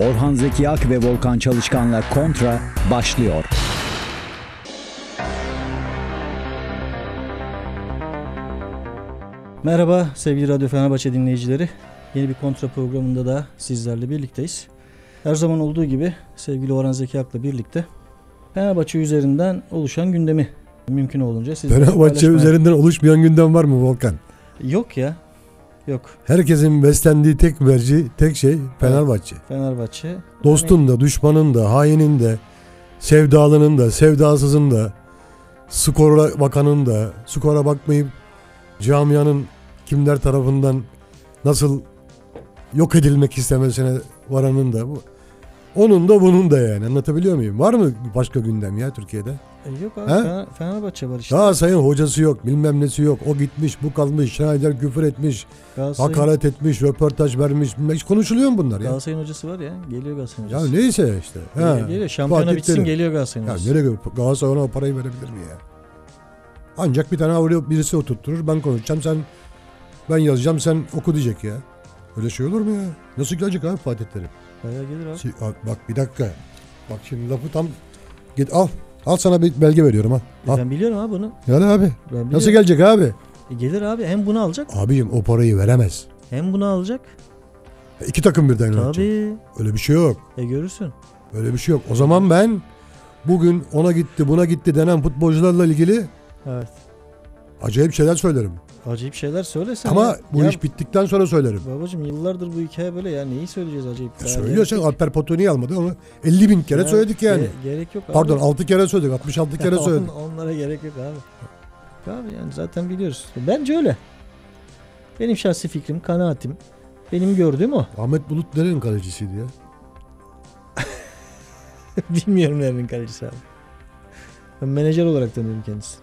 Orhan Zeki Ak ve Volkan Çalışkan'la Kontra başlıyor. Merhaba sevgili Radyo Fenerbahçe dinleyicileri. Yeni bir kontra programında da sizlerle birlikteyiz. Her zaman olduğu gibi sevgili Orhan Zeki Ak'la birlikte Fenerbahçe üzerinden oluşan gündemi mümkün olunca sizlerle Fenerbahçe paylaşmaya- üzerinden oluşmayan gündem var mı Volkan? Yok ya. Yok. Herkesin beslendiği tek merci, tek şey Fenerbahçe. Fenerbahçe. Dostun da, düşmanın da, hainin de, sevdalının da, sevdasızın da, skora bakanın da, skora bakmayıp camianın kimler tarafından nasıl yok edilmek istemesine varanın da bu. Onun da bunun da yani anlatabiliyor muyum? Var mı başka gündem ya Türkiye'de? E, yok abi He? Fener- Fenerbahçe var işte. Galatasaray'ın hocası yok, bilmem nesi yok. O gitmiş, bu kalmış, Schneider küfür etmiş, Galatasaray'ın, hakaret etmiş, röportaj vermiş. Hiç konuşuluyor mu bunlar ya? Galatasaray'ın hocası var ya. Geliyor Galatasaray'ın Ya hocası. neyse işte. Geliyor, Ha. geliyor. Şampiyona Fatih bitsin Terim. geliyor Galatasaray'ın Ya hocası. nereye Galatasaray ona o parayı verebilir mi ya? Ancak bir tane oraya birisi oturtturur. Ben konuşacağım sen ben yazacağım sen oku diyecek ya. Öyle şey olur mu ya? Nasıl gelecek abi Fatih Terim? Bayağı gelir abi. Si- a- Bak bir dakika. Bak şimdi lafı tam git al. Al sana bir belge veriyorum ha. E, Al. Ben biliyorum abi bunu. Yani abi. Ben biliyorum. Nasıl gelecek abi? E, gelir abi. Hem bunu alacak Abicim o parayı veremez. hem bunu alacak. İki takım birden yönetecek. Tabii. Öyle bir şey yok. E görürsün. Öyle bir şey yok. O zaman ben bugün ona gitti buna gitti denen futbolcularla ilgili Evet. acayip şeyler söylerim. Acayip şeyler söylesen. Ama ya. bu Ya iş bittikten sonra söylerim. Babacım yıllardır bu hikaye böyle ya neyi söyleyeceğiz acayip. Ya Ya yok. Alper Potuk'u niye almadı onu 50 bin kere Ya söyledik yani. gere- gerek yok abi. Pardon 6 kere söyledik 66 kere söyledik. Onlara gerek yok abi. Abi yani zaten biliyoruz. Bence öyle. Benim şahsi fikrim, kanaatim. Benim gördüğüm o. Ahmet Bulut nerenin kalecisiydi ya? Bilmiyorum nerenin kalecisi abi. Ben menajer olarak tanıyorum kendisi.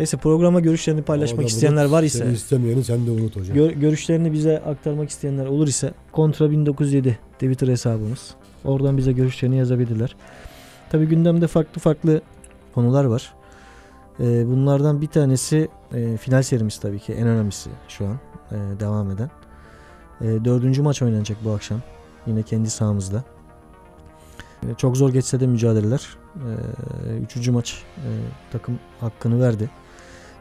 Neyse programa görüşlerini paylaşmak isteyenler var ise Seni istemeyeni sen de unut hocam. Gör- görüşlerini bize aktarmak isteyenler olur ise Kontra 1907 Twitter hesabımız. Oradan bize görüşlerini yazabilirler. Tabi gündemde farklı farklı konular var. Ee, bunlardan bir tanesi e, final serimiz tabii ki en önemlisi şu an e, devam eden. E, dördüncü maç oynanacak bu akşam. Yine kendi sahamızda. E, çok zor geçse de mücadeleler. E, üçüncü maç e, takım hakkını verdi.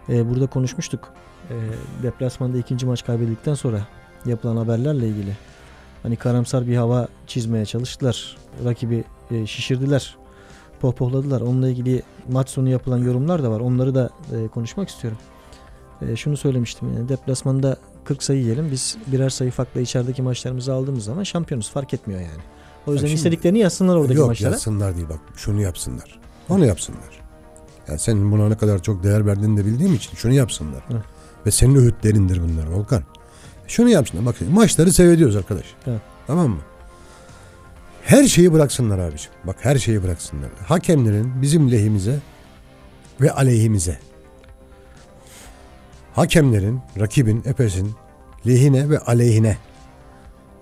E, burada konuşmuştuk e, deplasmanda ikinci maç kaybedildikten sonra yapılan haberlerle ilgili hani karamsar bir hava çizmeye çalıştılar. Rakibi e, şişirdiler. Pohpohladılar. Onunla ilgili maç sonu yapılan yorumlar da var. Onları da e, konuşmak istiyorum. E, şunu söylemiştim yani deplasmanda 40 sayı yiyelim. Biz birer sayı farkla içerideki maçlarımızı aldığımız zaman şampiyonuz. Fark etmiyor yani. O yüzden şimdi- istediklerini yazsınlar oradaki Yok maçlara. yazsınlar değil bak şunu yapsınlar. Onu yapsınlar. Yani senin buna ne kadar çok değer verdiğini de bildiğim için şunu yapsınlar. Hı. Ve senin öğütlerindir bunlar Volkan. Şunu yapsınlar. Bak maçları seyrediyoruz arkadaş. Evet. Tamam mı? Her şeyi bıraksınlar abiciğim. Bak her şeyi bıraksınlar. Hakemlerin bizim lehimize ve aleyhimize. Hakemlerin, rakibin, Efes'in lehine ve aleyhine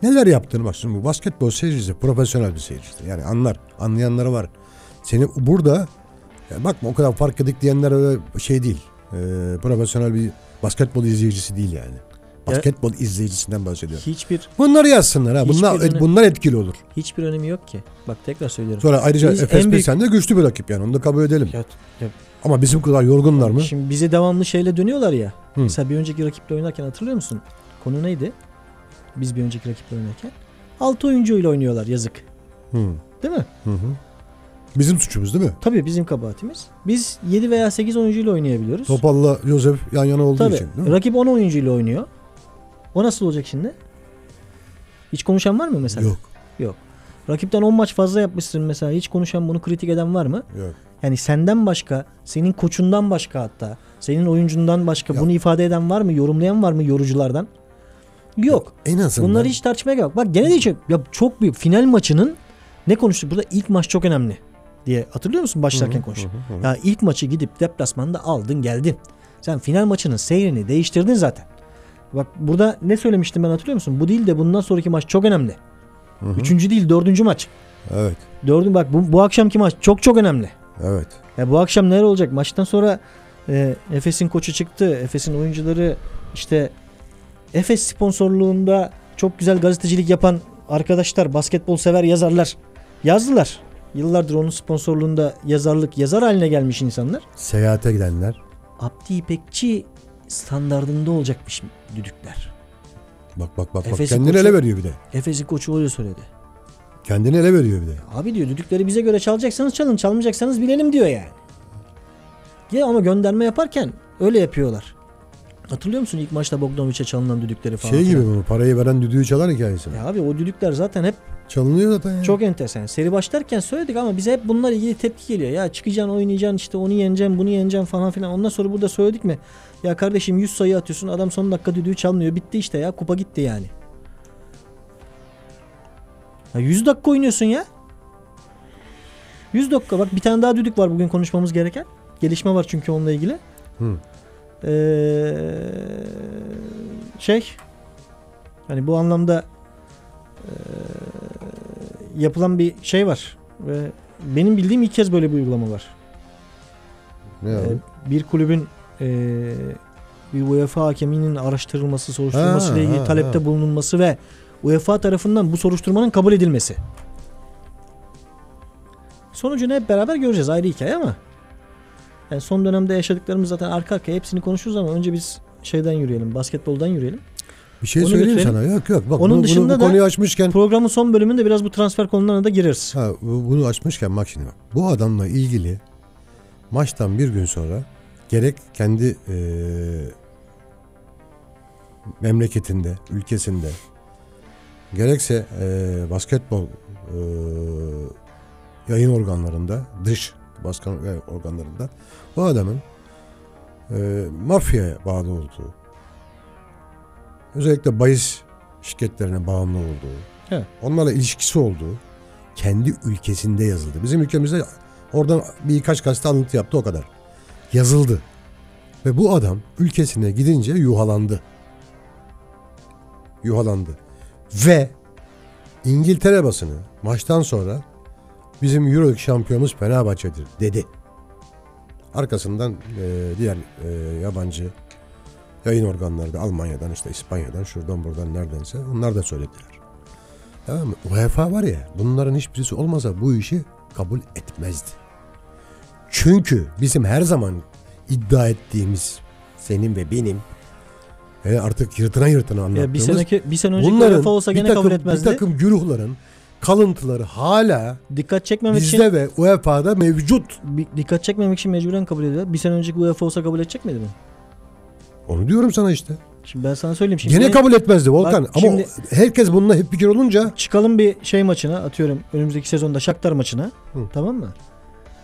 neler yaptığını bak şimdi bu basketbol seyircisi profesyonel bir seyircidir. Yani anlar, anlayanları var. Seni burada ya bakma o kadar fark edik diyenler öyle şey değil. Ee, profesyonel bir basketbol izleyicisi değil yani. Basketbol izleyicisinden bahsediyorum. Hiçbir Bunları yazsınlar ha. Bunlar öne- bunlar etkili olur. hiçbir önemi yok ki. Bak tekrar söylüyorum. Sonra ayrıca Biz Efes büyük- de güçlü bir rakip yani. Onu da kabul edelim. Ya- ya- Ama bizim kadar yorgunlar mı? Şimdi bize devamlı şeyle dönüyorlar ya. Hı. Mesela bir önceki rakiple oynarken hatırlıyor musun? Konu neydi? Biz bir önceki rakiple oynarken. 6 oyuncuyla oynuyorlar yazık. Hı. Değil mi? Hı hı. Bizim suçumuz değil mi? Tabii bizim kabahatimiz. Biz 7 veya 8 oyuncuyla oynayabiliyoruz. Topal'la Josef yan yana olduğu Tabii. için değil mi? Rakip 10 oyuncuyla oynuyor. O nasıl olacak şimdi? Hiç konuşan var mı mesela? Yok. Rakipten 10 maç fazla yapmışsın mesela. Hiç konuşan bunu kritik eden var mı? Yok. Yani senden başka, senin koçundan başka hatta, senin oyuncundan başka Ya- bunu ifade eden var mı? Yorumlayan var mı yoruculardan? Yok. En azından Bunları hiç tartışmaya gerek yok. Bak gene de çok, ya çok büyük final maçının ne konuştuk burada? İlk maç çok önemli diye hatırlıyor musun başlarken konuştuk. Ya ilk maçı gidip deplasmanda aldın geldin. Sen final maçının seyrini değiştirdin zaten. Bak burada ne söylemiştim ben hatırlıyor musun? Bu değil de bundan sonraki maç çok önemli. Hı hı. Üçüncü değil dördüncü maç. Evet. Dördüncü bak bu, bu akşamki maç çok çok önemli. Evet. Ya bu akşam neler olacak? Maçtan sonra e, Efes'in koçu çıktı. Efes'in oyuncuları işte Efes sponsorluğunda çok güzel gazetecilik yapan arkadaşlar, basketbol sever yazarlar yazdılar. Yıllardır onun sponsorluğunda yazarlık, yazar haline gelmiş insanlar. Seyahate gidenler. Abdi İpekçi standardında olacakmış düdükler. Bak bak bak. bak. Efes'i Kendini koçu- ele veriyor bir de. Efes'in koçu öyle söyledi. Kendini ele veriyor bir de. Abi diyor düdükleri bize göre çalacaksanız çalın, çalmayacaksanız bilelim diyor yani. Ya ama gönderme yaparken öyle yapıyorlar. Hatırlıyor musun ilk maçta Bogdanovic'e çalınan düdükleri falan? Şey gibi bu parayı veren düdüğü çalar hikayesi. Ya abi o düdükler zaten hep Çalınıyor zaten ya. çok enteresan. Seri başlarken söyledik ama bize hep bunlar ilgili tepki geliyor. Ya çıkacaksın oynayacaksın işte onu yeneceksin bunu yeneceksin falan filan. Ondan sonra burada söyledik mi? Ya kardeşim 100 sayı atıyorsun adam son dakika düdüğü çalmıyor. Bitti işte ya kupa gitti yani. Ya 100 dakika oynuyorsun ya. 100 dakika bak bir tane daha düdük var bugün konuşmamız gereken. Gelişme var çünkü onunla ilgili. Hı. Ee, şey hani bu anlamda ee, yapılan bir şey var ve benim bildiğim ilk kez böyle bir uygulama var. Ne Ee, bir kulübün ee, bir UEFA hakeminin araştırılması, soruşturması Ha, ile ilgili ha, talepte ha. bulunulması ve UEFA tarafından bu soruşturmanın kabul edilmesi. Sonucunu hep beraber göreceğiz ayrı hikaye ama yani son dönemde yaşadıklarımız zaten arka arkaya hepsini konuşuruz ama önce biz şeyden yürüyelim, basketboldan yürüyelim. Bir şey onu söyleyeyim götürelim. sana. Yok yok. Bak, Onun bunu, dışında bunu, bu da- konuyu açmışken Programın son bölümünde biraz bu transfer konularına da gireriz. Ha, bu- bunu açmışken bak şimdi bak. Bu adamla ilgili maçtan bir gün sonra gerek kendi eee, memleketinde, ülkesinde gerekse eee, basketbol eee, yayın organlarında, dış yayın organlarında bu adamın eee mafyaya bağlı olduğu, özellikle bahis şirketlerine bağımlı olduğu, Evet. onlarla ilişkisi olduğu kendi ülkesinde yazıldı. Bizim ülkemizde oradan birkaç gazete alıntı yaptı o kadar. Yazıldı. Ve bu adam ülkesine gidince yuhalandı. Yuhalandı. Ve İngiltere basını maçtan sonra bizim Euro şampiyonumuz Fenerbahçe'dir dedi. Arkasından e, diğer e, yabancı yayın organları da Almanya'dan işte İspanya'dan şuradan buradan neredense onlar da söylediler. Tamam mı? UEFA var ya bunların hiçbirisi olmasa bu işi kabul etmezdi. Çünkü bizim her zaman iddia ettiğimiz senin ve benim e, artık yırtına yırtına Ya bir anlattığımız seneki bir sene önceki bunların UEFA olsa bir gene takım, kabul bir etmezdi. takım güruhların kalıntıları hala Dikkat çekmemek için bizde ve UEFA'da mevcut. dikkat çekmemek için mecburen kabul ediyor. Bir sene önceki UEFA olsa kabul edecek miydi mi? Onu diyorum sana işte. Şimdi ben sana söyleyeyim şimdi. Gene kabul etmezdi Volkan. Bak Ama şimdi- herkes bununla hep fikir olunca Çıkalım bir şey maçına atıyorum önümüzdeki sezonda Shakhtar maçına. Hı. Tamam mı?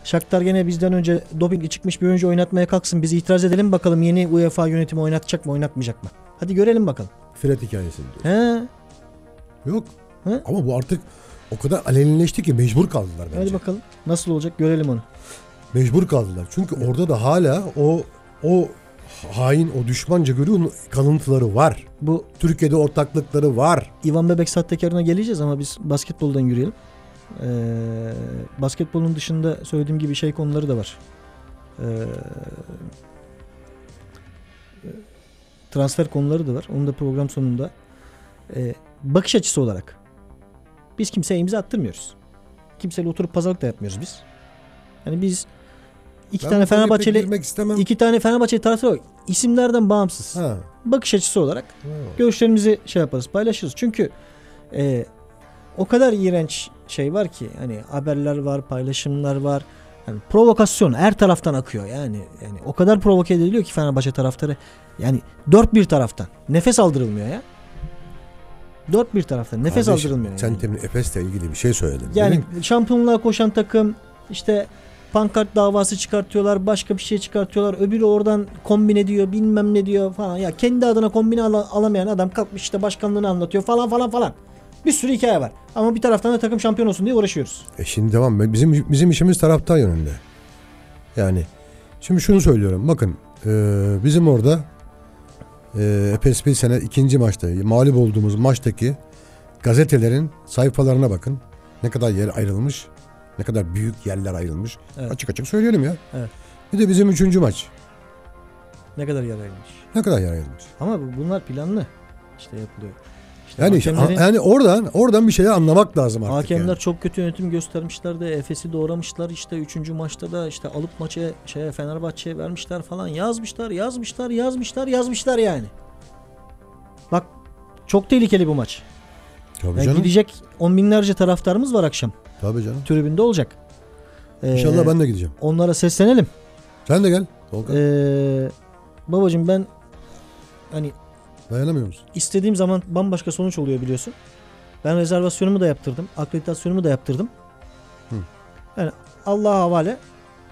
Shakhtar gene bizden önce dopingli çıkmış bir oyuncu oynatmaya kalksın. Biz itiraz edelim bakalım yeni UEFA yönetimi oynatacak mı oynatmayacak mı? Hadi görelim bakalım. Fred hikayesi diyor. He, Yok. Hı? Ama bu artık o kadar alenileşti ki mecbur kaldılar bence. hadi bakalım. Nasıl olacak görelim onu. Mecbur kaldılar. Çünkü orada da hala o o hain, o düşmanca görüyor kalıntıları var. Bu Türkiye'de ortaklıkları var. Ivan Bebek sahtekarına geleceğiz ama biz basketboldan yürüyelim. Ee, basketbolun dışında söylediğim gibi şey konuları da var. Ee, transfer konuları da var. Onu da program sonunda ee, bakış açısı olarak biz kimseye imza attırmıyoruz. Kimseyle oturup pazarlık da yapmıyoruz biz. Hani biz iki Ben tane Fenerbahçeli iki tane Fenerbahçe taraftarı var. İsimlerden bağımsız. Ha. Bakış açısı olarak ha. görüşlerimizi şey yaparız paylaşırız. Çünkü e, o kadar iğrenç şey var ki hani haberler var paylaşımlar var. Yani provokasyon her taraftan akıyor yani. Yani o kadar provoke ediliyor ki Fenerbahçe taraftarı. Yani dört bir taraftan. Nefes aldırılmıyor ya. Dört bir taraftan. Nefes Kardeşim, aldırılmıyor. Sen temin Efes'le ilgili bir şey söyledin. Yani şampiyonluğa koşan takım işte pankart davası çıkartıyorlar, başka bir şey çıkartıyorlar. Öbürü oradan kombin ediyor, bilmem ne diyor falan. Ya kendi adına kombine ala- alamayan adam kalkmış işte başkanlığını anlatıyor falan falan falan. Bir sürü hikaye var. Ama bir taraftan da takım şampiyon olsun diye uğraşıyoruz. E şimdi devam. Bizim bizim işimiz taraftar yönünde. Yani şimdi şunu söylüyorum. Bakın e, bizim orada e, Efes bir sene ikinci maçta mağlup olduğumuz maçtaki gazetelerin sayfalarına bakın. Ne kadar yer ayrılmış. Ne kadar büyük yerler ayrılmış. Evet. Açık açık söyleyelim ya. Evet. Bir de bizim üçüncü maç. Ne kadar yararlıymış. Ne kadar yer ayrılmış. Ama bu- bunlar planlı. İşte yapılıyor. İşte Yani hakemlerin- yani oradan oradan bir şeyler anlamak lazım artık. Hakemler yani. çok kötü yönetim göstermişler de Efes'i doğramışlar işte 3. maçta da işte alıp maçı şeye Fenerbahçe'ye vermişler falan yazmışlar yazmışlar yazmışlar yazmışlar yani. Bak çok tehlikeli bu maç. Tabii Yani canım. gidecek on binlerce taraftarımız var akşam. Tabii canım. Tribünde olacak. Ee, İnşallah ben de gideceğim. Onlara seslenelim. Sen de gel. Volkan. Ee, babacım ben hani Dayanamıyor musun? istediğim zaman bambaşka sonuç oluyor biliyorsun. Ben rezervasyonumu da yaptırdım. Akreditasyonumu da yaptırdım. Hı. Yani Allah'a havale.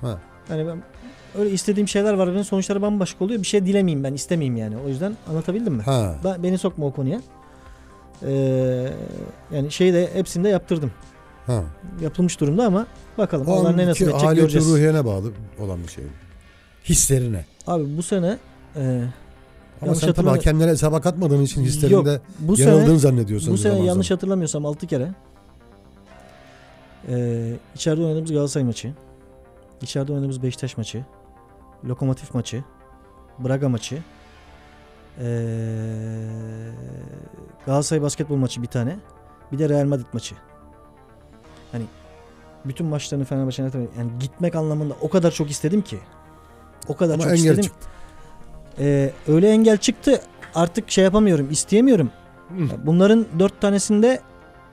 Ha. Yani ben öyle istediğim şeyler var. Benim sonuçları bambaşka oluyor. Bir şey dilemeyeyim ben. istemeyeyim yani. O yüzden anlatabildim mi? Ha. Ben, beni sokma o konuya. Ee, yani şeyi de hepsini de yaptırdım. Ha. Yapılmış durumda ama bakalım O Allah ne anki edecek göreceğiz. ruhiyene bağlı olan bir şey. Hislerine. Abi bu sene e, Ama Yanlış sen tabii hakemlere hesaba katmadığın için hislerinde yok bu yanıldığını sene zannediyorsun. bu sene zaman yanlış zaman. hatırlamıyorsam 6 kere e, içeride oynadığımız Galatasaray maçı, içeride oynadığımız Beşiktaş maçı, Lokomotif maçı, Braga maçı, e, Galatasaray basketbol maçı bir tane, bir de Real Madrid maçı. Hani bütün maçlarını Fenerbahçe'ne yani gitmek anlamında o kadar çok istedim ki. O kadar Ama çok istedim. çıktı. Ee, öyle engel çıktı. Artık şey yapamıyorum, isteyemiyorum. Bunların dört tanesinde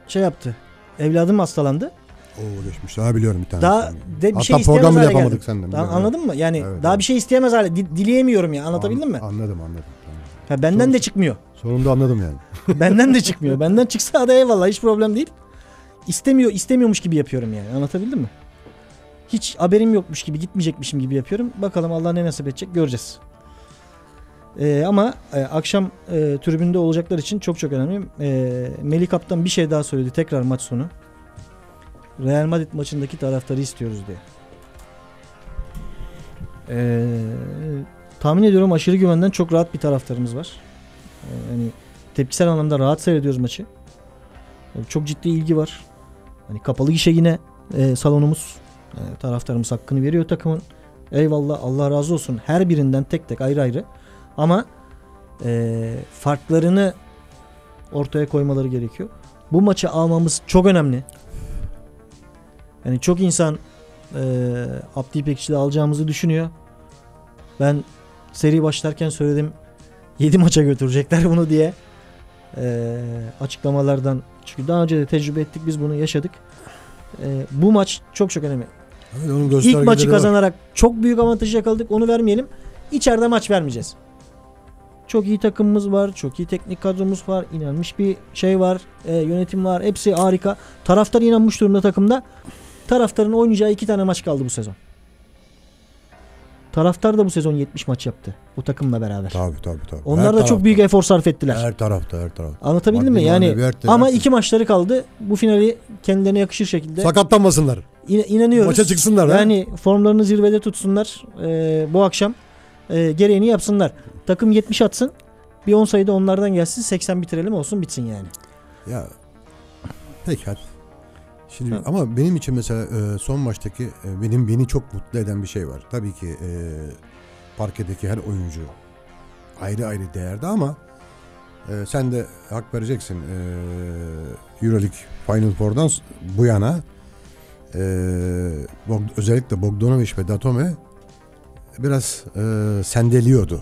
şey yaptı. Evladım hastalandı. Oo geçmiş. Daha biliyorum bir tane. Daha de bir Hatta şey program bile yapamadık senden. Daha, anladın mı? Yani Evet, daha evet. bir şey isteyemez hale. di- dileyemiyorum ya. Anlatabildim mi? An- Anladım anladım. Tamam. Ha, benden Son- de çıkmıyor. Sonunda anladım yani. benden de çıkmıyor. Benden çıksa da eyvallah hiç problem değil. İstemiyor, istemiyormuş gibi yapıyorum yani. Anlatabildim mi? Hiç haberim yokmuş gibi, gitmeyecekmişim gibi yapıyorum. Bakalım Allah ne nasip edecek göreceğiz. Ee, ama e, akşam e, tribünde olacaklar için çok çok önemli. E, Melih Kaptan bir şey daha söyledi tekrar maç sonu. Real Madrid maçındaki taraftarı istiyoruz diye. Ee, tahmin ediyorum aşırı güvenden çok rahat bir taraftarımız var. Ee, yani tepkisel anlamda rahat seyrediyoruz maçı. Yani çok ciddi ilgi var. Hani kapalı gişe yine e, salonumuz. E, taraftarımız hakkını veriyor takımın. Eyvallah Allah razı olsun her birinden tek tek ayrı ayrı. Ama e, farklarını ortaya koymaları gerekiyor. Bu maçı almamız çok önemli. Yani çok insan e, Abdi İpekçi'de alacağımızı düşünüyor. Ben seri başlarken söyledim 7 maça götürecekler bunu diye e, açıklamalardan çünkü daha önce de tecrübe ettik biz bunu yaşadık. E, bu maç çok çok önemli. Evet, onun İlk maçı var. kazanarak çok büyük avantaj yakaladık onu vermeyelim. İçeride maç vermeyeceğiz. Çok iyi takımımız var. Çok iyi teknik kadromuz var. inanmış bir şey var. e, yönetim var. Hepsi harika. Taraftar inanmış durumda takımda. Taraftarın oynayacağı iki tane maç kaldı bu sezon. Taraftar da bu sezon 70 maç yaptı. Bu takımla beraber. Tabii tabii tabii. Onlar Her da çok büyük efor sarf ettiler. Her tarafta her tarafta. Anlatabildim mi? Maddi Yani manevi her- ama her- iki maçları kaldı. Bu finali kendilerine yakışır şekilde Sakatlanmasınlar. İna- inanıyoruz. Maça çıksınlar. Yani formlarını zirvede tutsunlar. Ee, bu akşam e, gereğini yapsınlar. Takım 70 atsın. Bir 10 sayıda onlardan gelsin. 80 bitirelim olsun bitsin yani. Ya peki hadi. Şimdi Ha. ama benim için mesela e, son maçtaki e, benim beni çok mutlu eden bir şey var. Tabii ki e, parkedeki her oyuncu ayrı ayrı değerde ama e, sen de hak vereceksin. E, EuroLeague Final Four'dan bu yana e, Bog- özellikle Bogdanovic ve Datome biraz e, sendeliyordu.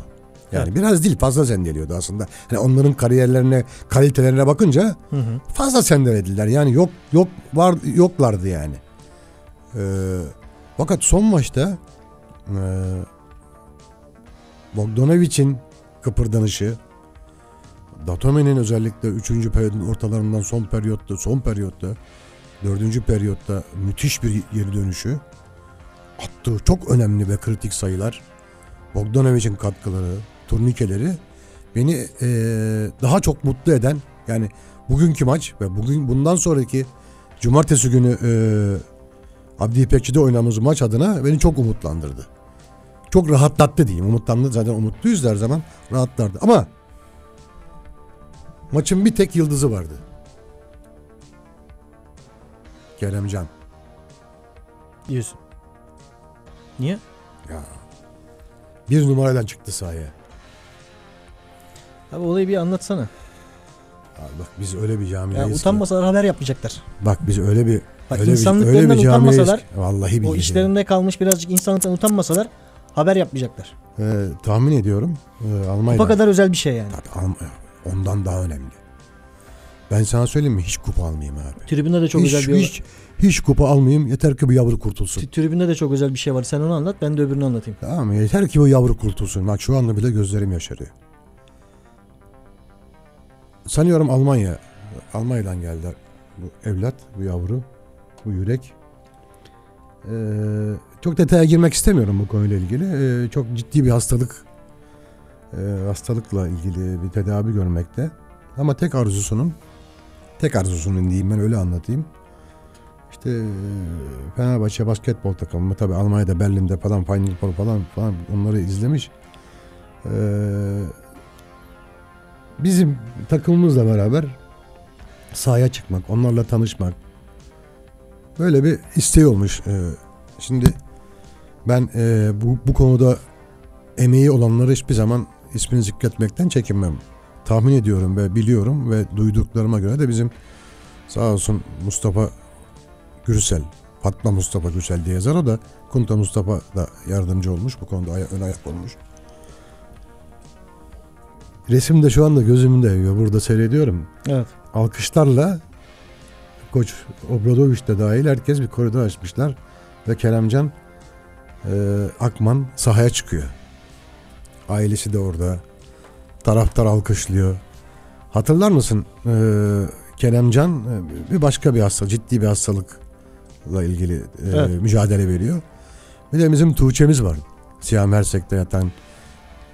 Yani Evet. biraz değil fazla sendeliyordu aslında. Hani onların kariyerlerine, kalitelerine bakınca Hı hı. fazla sendelediler. Yani yok yok var yoklardı yani. Ee, fakat son maçta e, Bogdanovic'in kıpırdanışı Datome'nin özellikle 3. periyodun ortalarından son periyotta, son periyotta, 4. periyotta müthiş bir geri dönüşü. Attığı çok önemli ve kritik sayılar. Bogdanovic'in katkıları, turnikeleri beni e, daha çok mutlu eden yani bugünkü maç ve bugün bundan sonraki cumartesi günü e, Abdi İpekçi'de oynadığımız maç adına beni çok umutlandırdı. Çok rahatlattı diyeyim. Umutlandı zaten umutluyuz her zaman rahatlardı. Ama maçın bir tek yıldızı vardı. Keremcan. Diyorsun. Niye? Ya. Bir numarayla çıktı sahaya. Abi olayı bir anlatsana. Abi bak biz öyle bir Ya camiayız ki. utanmasalar haber yapmayacaklar. Bak biz öyle bir Bak öyle bir, insanlıklarından öyle bir utanmasalar, ki. Vallahi billahi. o işlerinde kalmış birazcık insanlıktan utanmasalar haber yapmayacaklar. Ee, tahmin ediyorum. E, Almanya'da. Kupa kadar özel bir şey yani. Tabii, Alm- ondan daha önemli. Ben sana söyleyeyim mi? Hiç kupa almayayım abi. Tribünde de çok hiç, özel bir hiç, hiç kupa almayayım. Yeter ki bu yavru kurtulsun. Tri- Tribünde de çok özel bir şey var. Sen onu anlat, ben de öbürünü anlatayım. Tamam? Yeter ki bu yavru kurtulsun. Bak şu anda bile gözlerim yaşarıyor. Sanıyorum Almanya. Almanya'dan geldi bu evlat, bu yavru, bu yürek. Ee, çok detaya girmek istemiyorum bu konuyla ilgili. Ee, çok ciddi bir hastalık, e, hastalıkla ilgili bir tedavi görmekte. Ama tek arzusunun, tek arzusunun diyeyim ben öyle anlatayım. İşte e, Fenerbahçe basketbol takımı tabi Almanya'da Berlin'de falan Final Four falan falan onları izlemiş. Ee, bizim takımımızla beraber sahaya çıkmak, onlarla tanışmak böyle bir isteği olmuş. Ee, şimdi ben e, bu, bu konuda emeği olanları hiçbir zaman ismini zikretmekten çekinmem. Tahmin ediyorum ve biliyorum ve duyduklarıma göre de bizim sağ olsun Mustafa Gürsel, Fatma Mustafa Gürsel diye yazar o da Kunta Mustafa da yardımcı olmuş bu konuda ön ayak olmuş. Resim de şu anda gözümde. Burada seyrediyorum. Evet. Alkışlarla Koç Obradoviç de dahil herkes bir koridor açmışlar. Ve Keremcan e, Akman sahaya çıkıyor. Ailesi de orada. Taraftar alkışlıyor. Hatırlar mısın? E, Keremcan e, bir başka bir hastalık, ciddi bir hastalıkla ilgili e, Evet. mücadele veriyor. Bir de bizim Tuğçe'miz var. Siyah Mersek'te yatan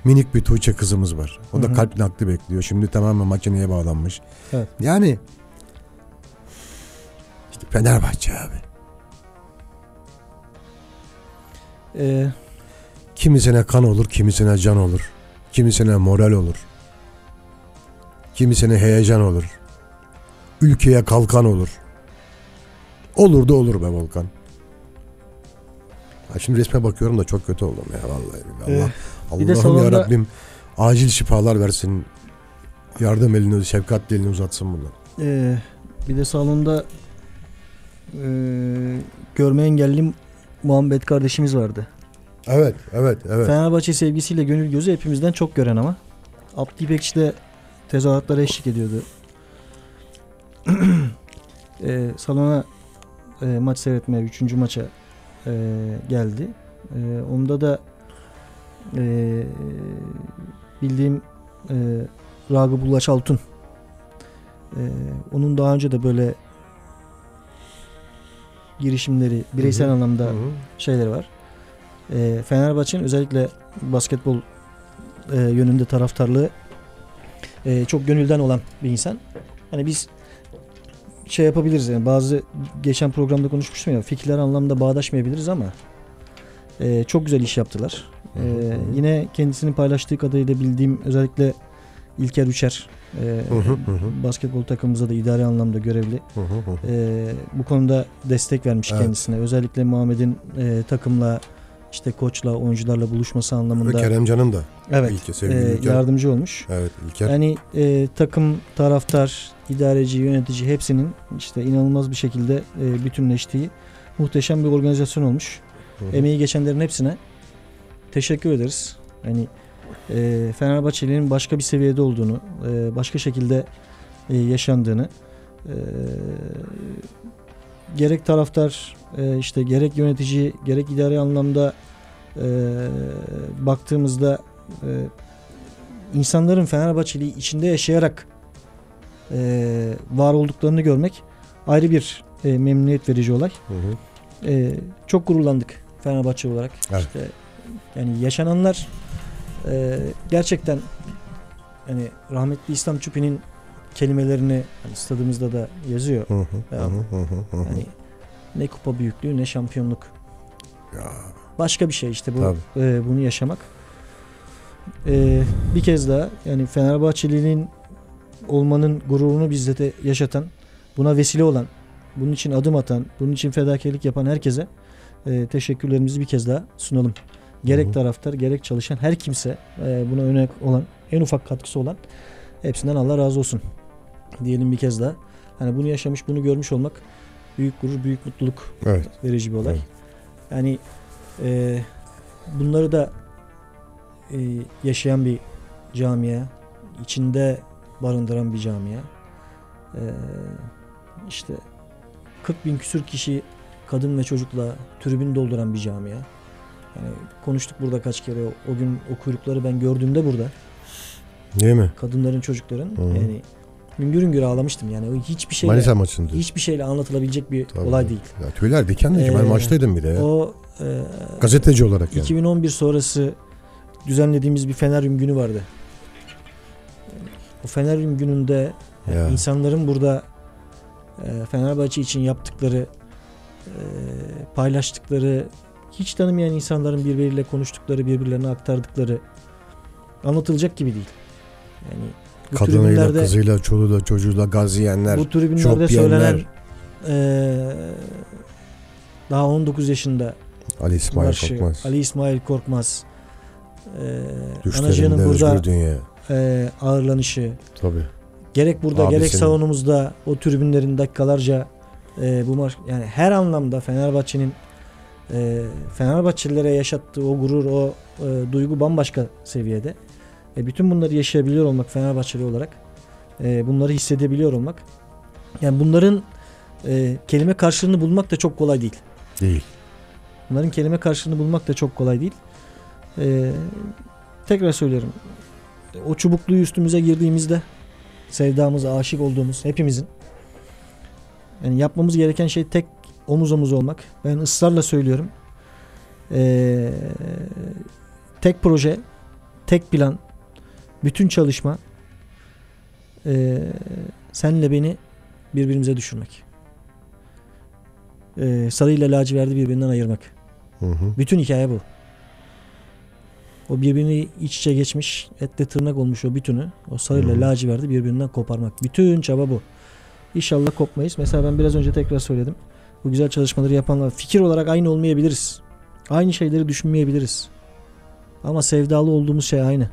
minik bir Tuğçe kızımız var. O da Hı hı. kalp nakli bekliyor. Şimdi tamamen makineye bağlanmış. Evet. Yani işte Fenerbahçe abi. Ee, Kimisine kan olur, kimisine can olur. Kimisine moral olur. Kimisine heyecan olur. Ülkeye kalkan olur. Olur da olur be Volkan. Ha şimdi resme bakıyorum da çok kötü oldum ya vallahi. Allah, Ee, de Allah'ım ya salonda- Rabbim acil şifalar versin. Yardım elini, şefkat elini uzatsın bunlar. e, bir de salonda e, görme engelli Muhammed kardeşimiz vardı. Evet, evet, evet. Fenerbahçe sevgisiyle gönül gözü hepimizden çok gören ama. Abdi İpekçi de tezahüratlara eşlik ediyordu. e, salona e, maç seyretmeye, üçüncü maça e, geldi. E, onda da e, bildiğim e, Ragıp Ulaş Altun. E, onun daha önce de böyle girişimleri, bireysel Hı hı. anlamda Hı hı. şeyleri var. E, Fenerbahçe'nin özellikle basketbol e, yönünde taraftarlığı e, çok gönülden olan bir insan. Hani biz şey yapabiliriz yani bazı geçen programda konuşmuştum ya fikirler anlamda bağdaşmayabiliriz ama e, çok güzel iş yaptılar. E, yine kendisinin paylaştığı kadarıyla bildiğim özellikle İlker Üçer e, Hı hı hı hı. basketbol takımımızda da idari anlamda görevli. Ee, bu konuda destek vermiş Evet. kendisine. Özellikle Muhammed'in e, takımla işte koçla oyuncularla buluşması Ve anlamında Keremcan'ın da evet ilki e, İlker. yardımcı olmuş. Evet İlker. Yani e, takım, taraftar, idareci, yönetici hepsinin işte inanılmaz bir şekilde e, bütünleştiği muhteşem bir organizasyon olmuş. Hı. Emeği geçenlerin hepsine teşekkür ederiz. Hani e, Fenerbahçeli'nin başka bir seviyede olduğunu, e, başka şekilde e, yaşandığını, e, gerek taraftar, e, işte gerek yönetici, gerek idari anlamda e, baktığımızda e, insanların Fenerbahçeli'yi içinde yaşayarak e, var olduklarını görmek ayrı bir e, memnuniyet verici olay. Hı hı. E, çok gururlandık Fenerbahçe olarak. Evet. İşte yani yaşananlar e, gerçekten hani rahmetli İslam Çupi'nin kelimelerini hani stadımızda da yazıyor. Hı hı, Ya, hı hı, hı hı, hı. Yani ne kupa büyüklüğü ne şampiyonluk. Ya, Başka bir şey işte bu Tabii. e, bunu yaşamak. E, bir kez daha yani Fenerbahçeli'nin olmanın gururunu bizde de yaşatan, buna vesile olan, bunun için adım atan, bunun için fedakarlık yapan herkese e, teşekkürlerimizi bir kez daha sunalım. Gerek Hı hı. taraftar, gerek çalışan her kimse e, buna örnek olan, en ufak katkısı olan hepsinden Allah razı olsun. Diyelim bir kez daha. Hani bunu yaşamış, bunu görmüş olmak büyük gurur, büyük mutluluk Evet. verici bir olay. Evet. Yani e, bunları da e, yaşayan bir camia, içinde barındıran bir camia. E, işte 40 bin küsür kişi kadın ve çocukla tribün dolduran bir camia. Yani konuştuk burada kaç kere o, gün o kuyrukları ben gördüğümde burada Değil mi? kadınların çocukların Hı. yani hüngür hüngür ağlamıştım yani o hiçbir şeyle Manisa maçında. hiçbir şeyle anlatılabilecek bir Tabii. olay değil. Ya tüyler diken diken. Ben Ee, maçtaydım bir de ya. O e, Gazeteci olarak yani. 2011 sonrası düzenlediğimiz bir Feneryum günü vardı. O Feneryum gününde Ya. insanların burada e, Fenerbahçe için yaptıkları, paylaştıkları, hiç tanımayan insanların birbiriyle konuştukları, birbirlerine aktardıkları anlatılacak gibi değil. Yani bu Kadınıyla, kızıyla, çoluğuyla, çocuğuyla gaz yiyenler. bu tribünlerde söylenen e, daha 19 yaşında Ali İsmail marşı, Korkmaz. Ali İsmail Korkmaz, e, Anacığının burada dünya. e, ağırlanışı, Tabii. gerek burada gerek Abisinin. salonumuzda o tribünlerin dakikalarca e, bu maç yani her anlamda Fenerbahçe'nin e, Fenerbahçelilere yaşattığı o gurur, o e, duygu bambaşka seviyede. E, bütün bunları yaşayabiliyor olmak Fenerbahçeli olarak, e, bunları hissedebiliyor olmak, yani bunların e, kelime karşılığını bulmak da çok kolay değil. Değil. Bunların kelime karşılığını bulmak da çok kolay değil. Ee, tekrar söylüyorum. O çubukluyu üstümüze girdiğimizde sevdamıza aşık olduğumuz hepimizin yani yapmamız gereken şey tek omuz omuz olmak. Ben ısrarla söylüyorum. Ee, tek proje, tek plan, bütün çalışma ee, senle beni birbirimize düşürmek. Ee, sarı ile laciverti birbirinden ayırmak. Hı hı. Bütün hikaye bu. O birbirini iç içe geçmiş, etle tırnak olmuş o bütünü, o sarıyla Hı. laciverti birbirinden koparmak. Bütün çaba bu. İnşallah kopmayız. Mesela ben biraz önce tekrar söyledim. Bu güzel çalışmaları yapanlar fikir olarak aynı olmayabiliriz. Aynı şeyleri düşünmeyebiliriz. Ama sevdalı olduğumuz şey aynı.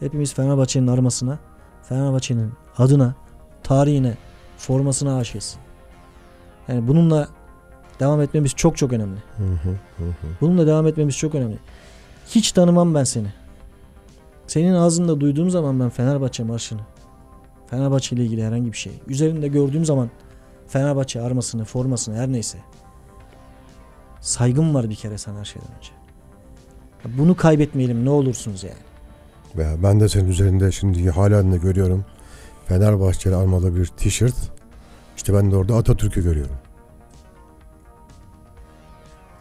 Hepimiz Fenerbahçe'nin armasına, Fenerbahçe'nin adına, tarihine, formasına aşığız. Yani bununla devam etmemiz çok çok önemli. Hı hı hı hı. Bununla devam etmemiz çok önemli. Hiç tanımam ben seni. Senin ağzında duyduğum zaman ben Fenerbahçe marşını, Fenerbahçe ile ilgili herhangi bir şey, üzerinde gördüğüm zaman Fenerbahçe armasını, formasını her neyse. Saygım var bir kere sana her şeyden önce. Bunu kaybetmeyelim ne olursunuz yani. Ya ben de senin üzerinde şimdi halen de görüyorum. Fenerbahçeli armalı bir tişört. İşte ben de orada Atatürk'ü görüyorum.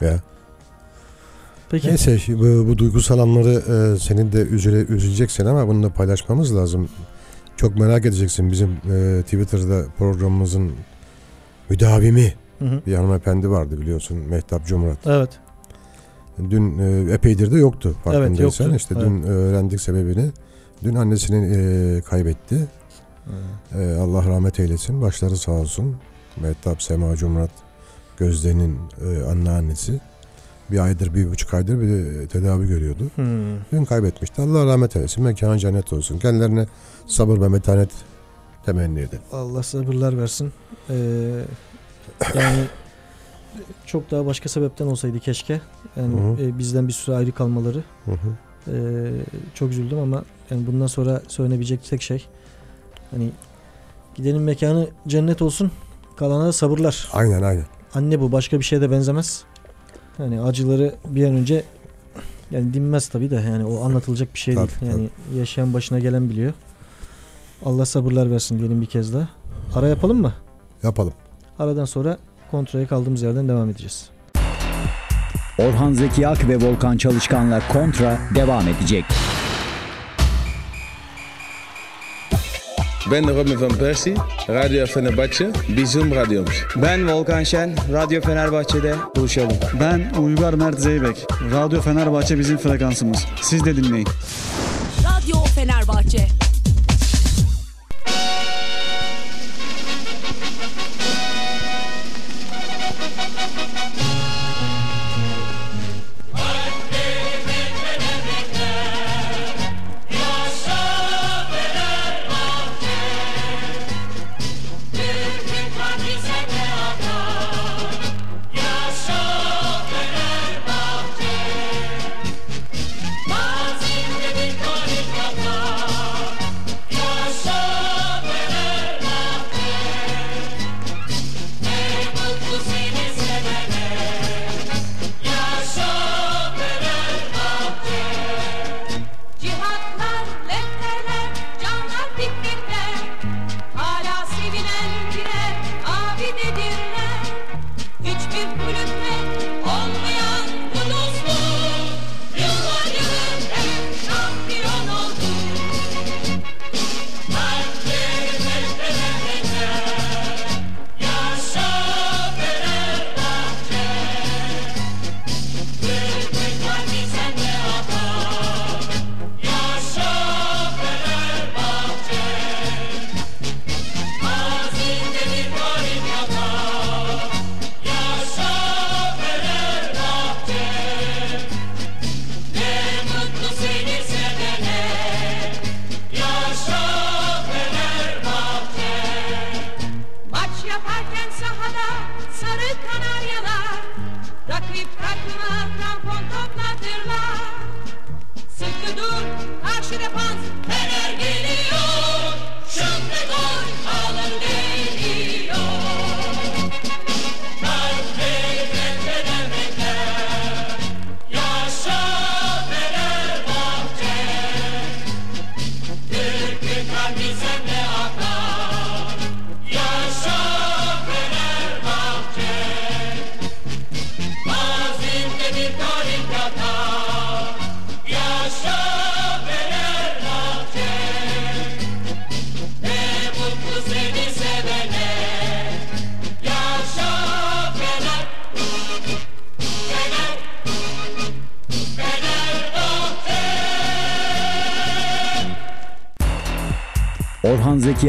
Ya. Peki. Neyse bu, bu duygusal anları e, senin de üzüle, üzüleceksin ama bunu da paylaşmamız lazım. Çok merak edeceksin bizim e, Twitter'da programımızın müdavimi hı hı. bir hanımefendi vardı biliyorsun Mehtap Cumrat. Evet. Dün e, epeydir de yoktu farkındaysan. Evet, yoktu. İşte evet. dün öğrendik sebebini. Dün annesini e, kaybetti. Hı. E, Allah rahmet eylesin. Başları sağ olsun. Mehtap Sema Cumrat Gözde'nin e, anneannesi. Bir aydır, bir buçuk aydır bir tedavi görüyordu. Hmm. Dün kaybetmişti. Allah rahmet eylesin. Mekanı cennet olsun. Kendilerine sabır ve metanet temenni ederim. Allah sabırlar versin. Ee, yani çok daha başka sebepten olsaydı keşke. Yani Hı hı. e, bizden bir süre ayrı kalmaları. Hı hı. Ee, çok üzüldüm ama yani bundan sonra söylenebilecek tek şey hani gidenin mekanı cennet olsun. Kalana da sabırlar. Aynen aynen. Anne bu başka bir şeye de benzemez. Yani acıları bir an önce yani dinmez tabii de yani o anlatılacak bir şey Tabii, değil. Yani yaşayan başına gelen biliyor. Allah sabırlar versin diyelim bir kez daha. Ara yapalım mı? Yapalım. Aradan sonra kontrole kaldığımız yerden devam edeceğiz. Orhan Zeki Ak ve Volkan Çalışkan'la Kontra devam edecek. Ben Robin van Persie, Radio Fenerbahçe, bizim radyomuz. Ben Volkan Şen, Radyo Fenerbahçe'de buluşalım. Ben Uygar Mert Zeybek. Radyo Fenerbahçe bizim frekansımız. Siz de dinleyin. Radyo Fenerbahçe.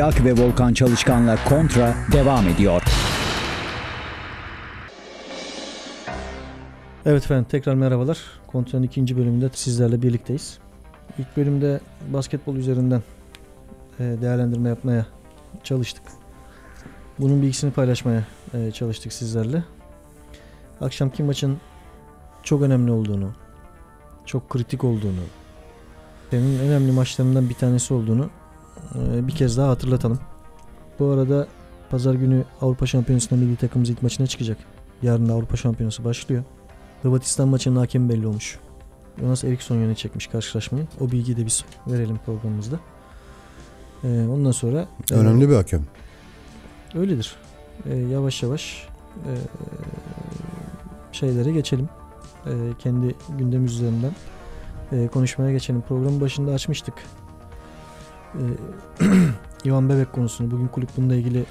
Orhan Zeki Ak ve Volkan Çalışkan'la Kontra devam ediyor. Evet efendim tekrar merhabalar. Kontrolün ikinci bölümünde sizlerle birlikteyiz. İlk bölümde basketbol üzerinden e, değerlendirme yapmaya çalıştık. Bunun bilgisini paylaşmaya e, çalıştık sizlerle. Akşamki maçın çok önemli olduğunu, çok kritik olduğunu, senin önemli maçlarından bir tanesi olduğunu bir kez daha hatırlatalım. Bu arada pazar günü Avrupa Şampiyonası'nda milli takımımız ilk maçına çıkacak. Yarın da Avrupa Şampiyonası başlıyor. Hırvatistan maçının hakemi belli olmuş. Jonas Eriksson yönetecekmiş karşılaşmayı. O bilgiyi de biz verelim programımızda. Ee, ondan sonra e, Önemli bir hakem. öyledir. Ee, yavaş yavaş e, şeylere geçelim. E, kendi gündemimiz üzerinden e, konuşmaya geçelim. Programın başında açmıştık. E, İvan Bebek konusunu. Bugün kulüp bununla ilgili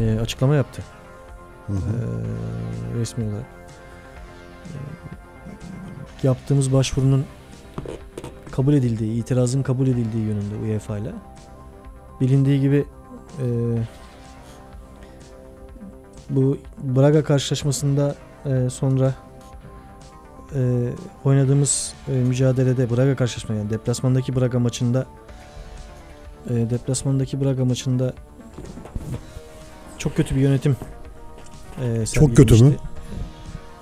e, açıklama yaptı. Hı hı. Ee, resmi olarak. Ee, Yaptığımız başvurunun kabul edildiği, itirazın kabul edildiği yönünde UEFA ile. Bilindiği gibi e, bu Braga karşılaşmasında e, sonra e, oynadığımız e, mücadelede Braga karşılaşma yani deplasmandaki Braga maçında e, deplasmandaki Braga maçında çok kötü bir yönetim e, Çok kötü mü?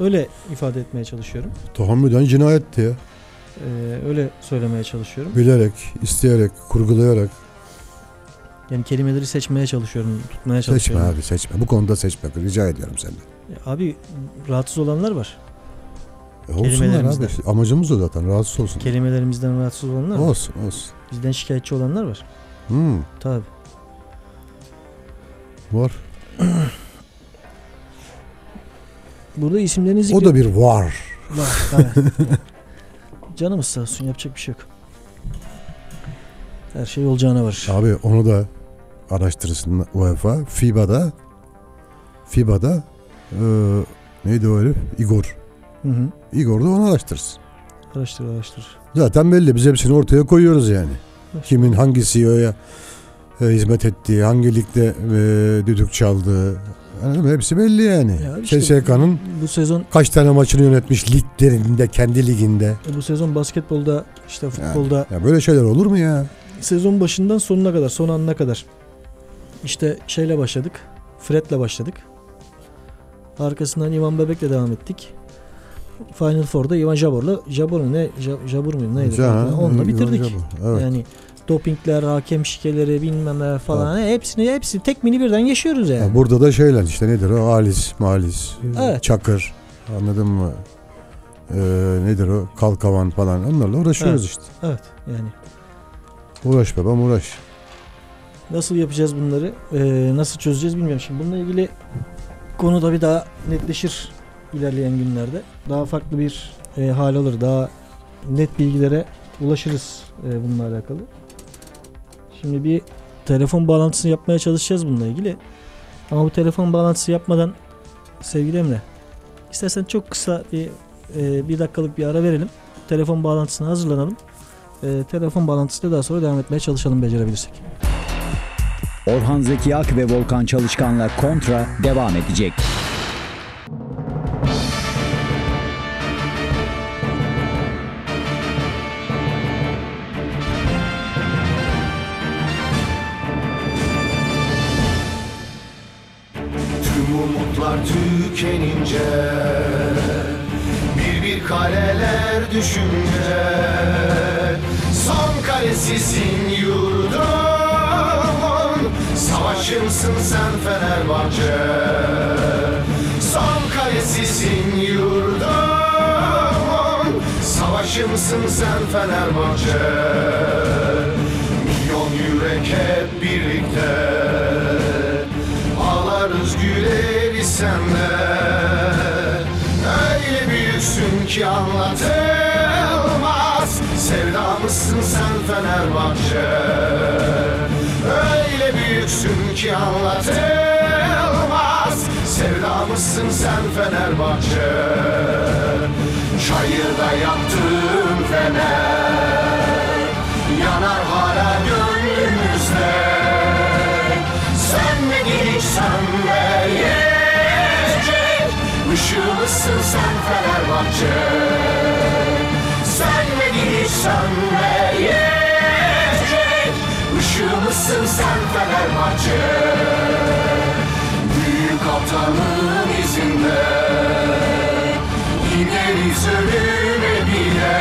Öyle ifade etmeye çalışıyorum. Tahammüden cinayetti ya. E, öyle söylemeye çalışıyorum. Bilerek, isteyerek, kurgulayarak. Yani kelimeleri seçmeye çalışıyorum, tutmaya Seçme çalışıyorum. abi seçme. Bu konuda seçme. Rica ediyorum senden. Ya Abi rahatsız olanlar var. E olsunlar abi. Amacımız o zaten. Rahatsız olsun. Kelimelerimizden rahatsız olanlar var. Olsun olsun. Bizden şikayetçi olanlar var. Hmm, Tabii. var. Burada isimlerinizi O da bir var. Var, evet. Canımız sağ olsun yapacak bir şey yok. Her şey olacağına var. Abi onu da araştırsın UEFA. FIBA'da FIBA'da e, neydi o herif? Igor. Hı hı. Igor da onu araştırsın. Araştır araştır. Zaten belli. Biz hepsini ortaya koyuyoruz yani. Kimin hangi CEO'ya e, hizmet ettiği, hangi ligde e, düdük çaldığı. Anladın mı? Hepsi belli yani. Ya işte SSK'nın Bu sezon kaç tane maçını yönetmiş liglerinde, kendi liginde. bu sezon basketbolda işte futbolda Ya böyle şeyler olur mu ya? sezon başından sonuna kadar son anına kadar işte şeyle başladık. Fred'le başladık. Arkasından Ivan Bebek'le devam ettik. Final Four'da Ivan Jabor'la Jabor mu ne Ja- Jabur mu neydi? Can, Onunla Ivan bitirdik. Jabor. Evet. Yani dopingler, hakem şikeleri bilmem neler falan hepsini hepsi tek mini birden yaşıyoruz yani. Ya burada da şeyler işte nedir o? Alis, Malis, Evet. Çakır. Anladın mı? Ee, nedir o? Kalkavan falan. Onlarla uğraşıyoruz Evet. işte. Evet yani. Uğraş babam uğraş. Nasıl yapacağız bunları? Ee, nasıl çözeceğiz bilmiyorum. Şimdi bununla ilgili konu da bir daha netleşir ilerleyen günlerde. Daha farklı bir e, hal alır. Daha net bilgilere ulaşırız e, bununla alakalı. Şimdi bir telefon bağlantısı yapmaya çalışacağız bununla ilgili. Ama bu telefon bağlantısı yapmadan sevgili Emre istersen çok kısa bir, e, bir dakikalık bir ara verelim. Telefon bağlantısına hazırlanalım. E, telefon bağlantısıyla daha sonra devam etmeye çalışalım becerebilirsek. Orhan Zeki Ak ve Volkan Çalışkan'la Kontra devam edecek. Tükenince Bir bir kaleler düşünce. Son kalesizin yurdumun Savaşımsın sen Fenerbahçe. Son kalesizin yurdumun Savaşımsın sen Fenerbahçe. Milyon yürek hep birlikte Ağlarız güleriz senle ki anlatılmaz. Sevdamızsın sen Fenerbahçe. Öyle büyüksün ki anlatılmaz. Sevdamızsın sen Fenerbahçe. Çayırda yaptığın fener Fenerbahçe Sönmedi sönmeyecek Işığımızsın sen Fenerbahçe? Büyük atanın izinde. Gideriz ölüme bile.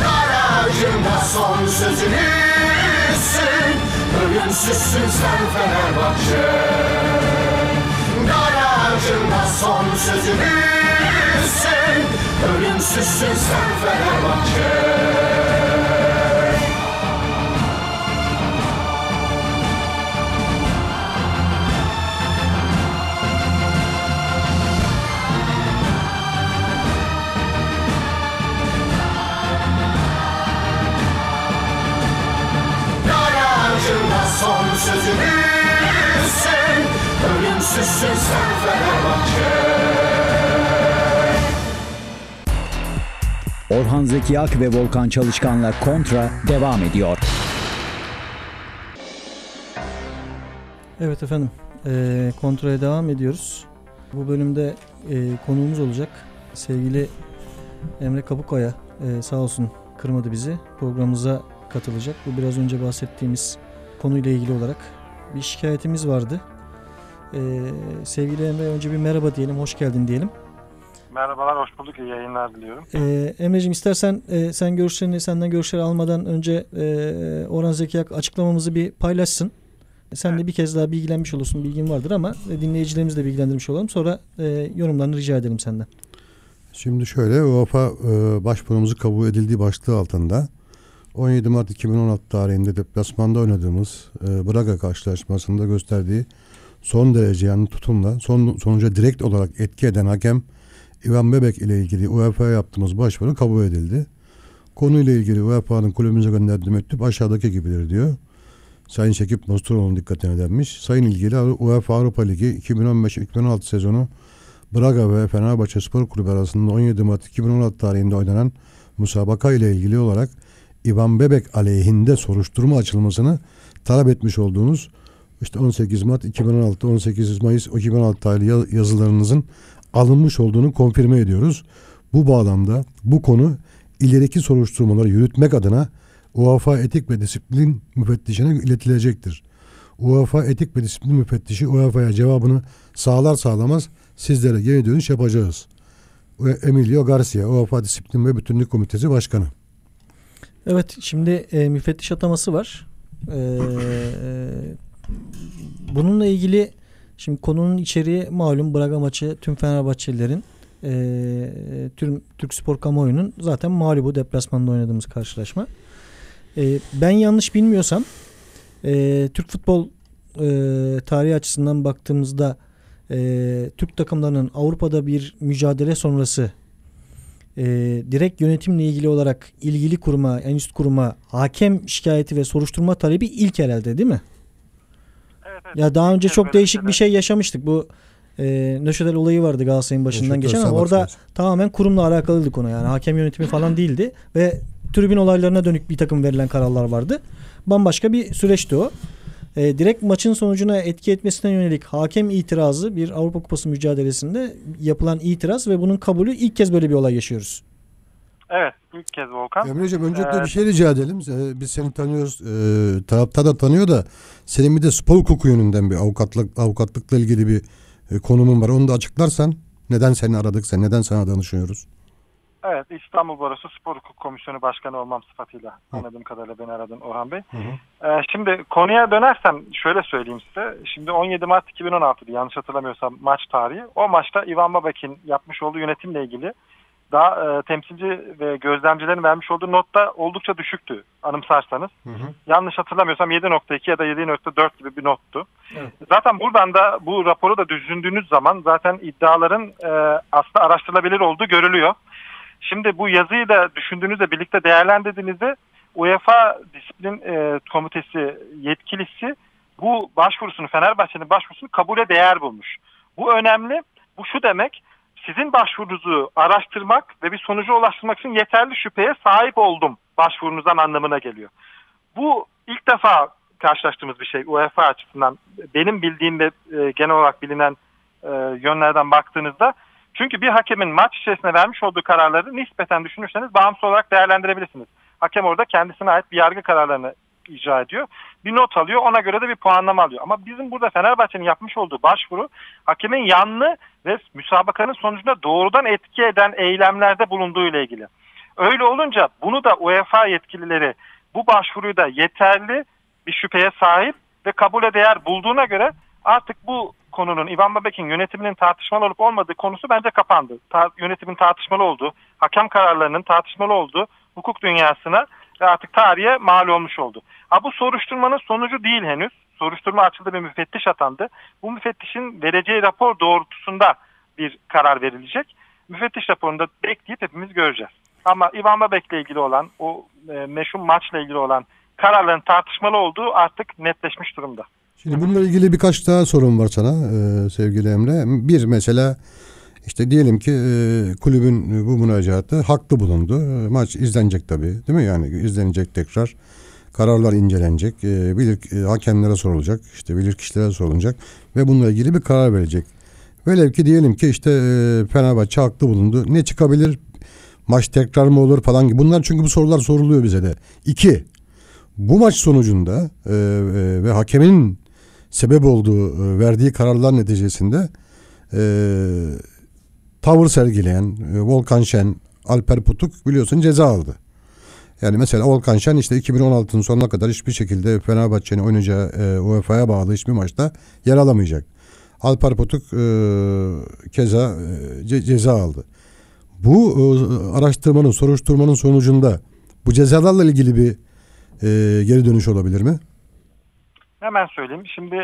Dar ağacında son sözünüzsün Ölümsüzsün sen Fenerbahçe. Dar ağacında son sözünüzsün Ölümsüzsün sen Fenerbahçe. Son sözünüzsün Ölümsüzsün sen Fenerbahçe Orhan Zeki Ak ve Volkan Çalışkan'la Kontra devam ediyor. Evet efendim, eee kontrole devam ediyoruz. Bu bölümde eee, konuğumuz olacak. Sevgili Emre Kabukaya eee, sağ olsun kırmadı bizi. Programımıza katılacak. Bu biraz önce bahsettiğimiz konuyla ilgili olarak bir şikayetimiz vardı. Eee, sevgili Emre önce bir merhaba diyelim, hoş geldin diyelim. Merhabalar, hoş bulduk. İyi yayınlar diliyorum. Ee, Emre'cim istersen e, sen görüşlerini senden görüşleri almadan önce e, Orhan Zekiyak açıklamamızı bir paylaşsın. Sen de bir kez daha bilgilenmiş olursun. Bilgin vardır ama e, dinleyicilerimizi de bilgilendirmiş olalım. Sonra e, yorumlarını rica edelim senden. Şimdi şöyle UEFA e, başvurumuzu kabul edildiği başlığı altında 17 Mart 2016 tarihinde deplasmanda oynadığımız e, Braga karşılaşmasında gösterdiği son derece yanlı tutumla son, sonuca direkt olarak etki eden hakem Ivan Bebek ile ilgili UEFA'ya yaptığımız başvuru kabul edildi. Konuyla ilgili UEFA'nın kulübümüze gönderdiği mektup aşağıdaki gibidir diyor. Sayın Şekip Mosturoğlu'nun dikkatine denmiş. Sayın ilgili UEFA Avrupa Ligi 2015-2016 sezonu Braga ve Fenerbahçe Spor Kulübü arasında 17 Mart 2016 tarihinde oynanan musabaka ile ilgili olarak Ivan Bebek aleyhinde soruşturma açılmasını talep etmiş olduğunuz işte 18 Mart 2016 18 Mayıs 2016 tarihli ya- yazılarınızın alınmış olduğunu konfirme ediyoruz. Bu bağlamda bu konu ileriki soruşturmaları yürütmek adına UEFA Etik ve Disiplin Müfettişine iletilecektir. UEFA Etik ve Disiplin Müfettişi UEFA'ya cevabını sağlar sağlamaz sizlere geri dönüş yapacağız. Emilio Garcia, UEFA Disiplin ve Bütünlük Komitesi Başkanı. Evet şimdi e, müfettiş ataması var. E, e, bununla ilgili şimdi konunun içeriği malum Braga maçı tüm Fenerbahçelilerin e, tüm Türk Spor kamuoyunun zaten mağlubu deplasmanda oynadığımız karşılaşma. E, ben yanlış bilmiyorsam e, Türk futbol e, tarihi açısından baktığımızda e, Türk takımlarının Avrupa'da bir mücadele sonrası e, direkt yönetimle ilgili olarak ilgili kuruma, en üst kuruma hakem şikayeti ve soruşturma talebi ilk herhalde değil mi? Evet. Ya daha önce çok değişik bir şey yaşamıştık. Bu e, Nöşedel olayı vardı Galatasaray'ın başından geçen ama orada tamamen kurumla alakalıydı konu yani. Hakem yönetimi falan değildi ve tribün olaylarına dönük bir takım verilen kararlar vardı. Bambaşka bir süreçti o. E, direkt maçın sonucuna etki etmesine yönelik hakem itirazı bir Avrupa Kupası mücadelesinde yapılan itiraz ve bunun kabulü ilk kez böyle bir olay yaşıyoruz. Evet ilk kez Volkan. Emre'ciğim öncelikle Ee, bir şey rica edelim. Ee, Biz seni tanıyoruz. Ee, taraftar da tanıyor da senin bir de spor hukuku yönünden bir avukatlık avukatlıkla ilgili bir e, konumun var. Onu da açıklarsan neden seni aradık, sen neden sana danışıyoruz? Evet İstanbul Barosu Spor Hukuk Komisyonu Başkanı olmam sıfatıyla anladığım kadarıyla beni aradın Orhan Bey. Ee, şimdi konuya dönersem şöyle söyleyeyim size. Şimdi 17 Mart 2016'dı yanlış hatırlamıyorsam maç tarihi. O maçta Ivan Babak'in yapmış olduğu yönetimle ilgili daha e, temsilci ve gözlemcilerin vermiş olduğu notta oldukça düşüktü anımsarsanız. Yanlış hatırlamıyorsam 7.2 ya da 7.4 gibi bir nottu. Zaten buradan da bu raporu da düşündüğünüz zaman zaten iddiaların e, aslında araştırılabilir olduğu görülüyor. Şimdi bu yazıyı da düşündüğünüzde birlikte değerlendirdiğinizde UEFA Disiplin e, Komitesi yetkilisi bu başvurusunu Fenerbahçe'nin başvurusunu kabule değer bulmuş. Bu önemli. Bu şu demek sizin başvurunuzu araştırmak ve bir sonuca ulaştırmak için yeterli şüpheye sahip oldum başvurunuzdan anlamına geliyor. Bu ilk defa karşılaştığımız bir şey UEFA açısından. Benim bildiğim ve e, genel olarak bilinen e, yönlerden baktığınızda çünkü bir hakemin maç içerisinde vermiş olduğu kararları nispeten düşünürseniz bağımsız olarak değerlendirebilirsiniz. Hakem orada kendisine ait bir yargı kararlarını icra ediyor. Bir not alıyor ona göre de bir puanlama alıyor. Ama bizim burada Fenerbahçe'nin yapmış olduğu başvuru hakemin yanlı ve müsabakanın sonucunda doğrudan etki eden eylemlerde bulunduğu ile ilgili. Öyle olunca bunu da UEFA yetkilileri bu başvuruyu da yeterli bir şüpheye sahip ve kabule değer bulduğuna göre artık bu konunun Ivan Babek'in yönetiminin tartışmalı olup olmadığı konusu bence kapandı. Ta- yönetimin tartışmalı olduğu, hakem kararlarının tartışmalı olduğu hukuk dünyasına ve artık tarihe mal olmuş oldu. Ha bu soruşturmanın sonucu değil henüz. Soruşturma açıldı bir müfettiş atandı. Bu müfettişin vereceği rapor doğrultusunda bir karar verilecek. Müfettiş raporunda bekleyip hepimiz göreceğiz. Ama Ivan Babek'le ilgili olan o e, meşhur maçla ilgili olan kararların tartışmalı olduğu artık netleşmiş durumda. Şimdi bununla ilgili birkaç daha sorun var sana e, sevgili Emre. Bir mesela işte diyelim ki e, kulübün bu müracaatı haklı bulundu. E, Maç izlenecek tabii değil mi? Yani izlenecek tekrar. Kararlar incelenecek. E, bilir e, hakemlere sorulacak. işte bilir kişilere sorulacak ve bununla ilgili bir karar verecek. Velev ki diyelim ki işte e, Fenerbahçe haklı bulundu. Ne çıkabilir? Maç tekrar mı olur falan gibi. Bunlar çünkü bu sorular soruluyor bize de. İki, bu maç sonucunda e, e, ve hakemin sebep olduğu e, verdiği kararlar neticesinde e, tavır sergileyen e, Volkan Şen, Alper Putuk biliyorsun ceza aldı. Yani mesela Volkan Şen işte 2016'nın sonuna kadar hiçbir şekilde Fenerbahçe'nin oynayacağı e, UEFA'ya bağlı hiçbir maçta yer alamayacak. Alper Putuk e, keza e, ce- ceza aldı. Bu e, araştırmanın, soruşturmanın sonucunda bu cezalarla ilgili bir e, geri dönüş olabilir mi? Hemen söyleyeyim. Şimdi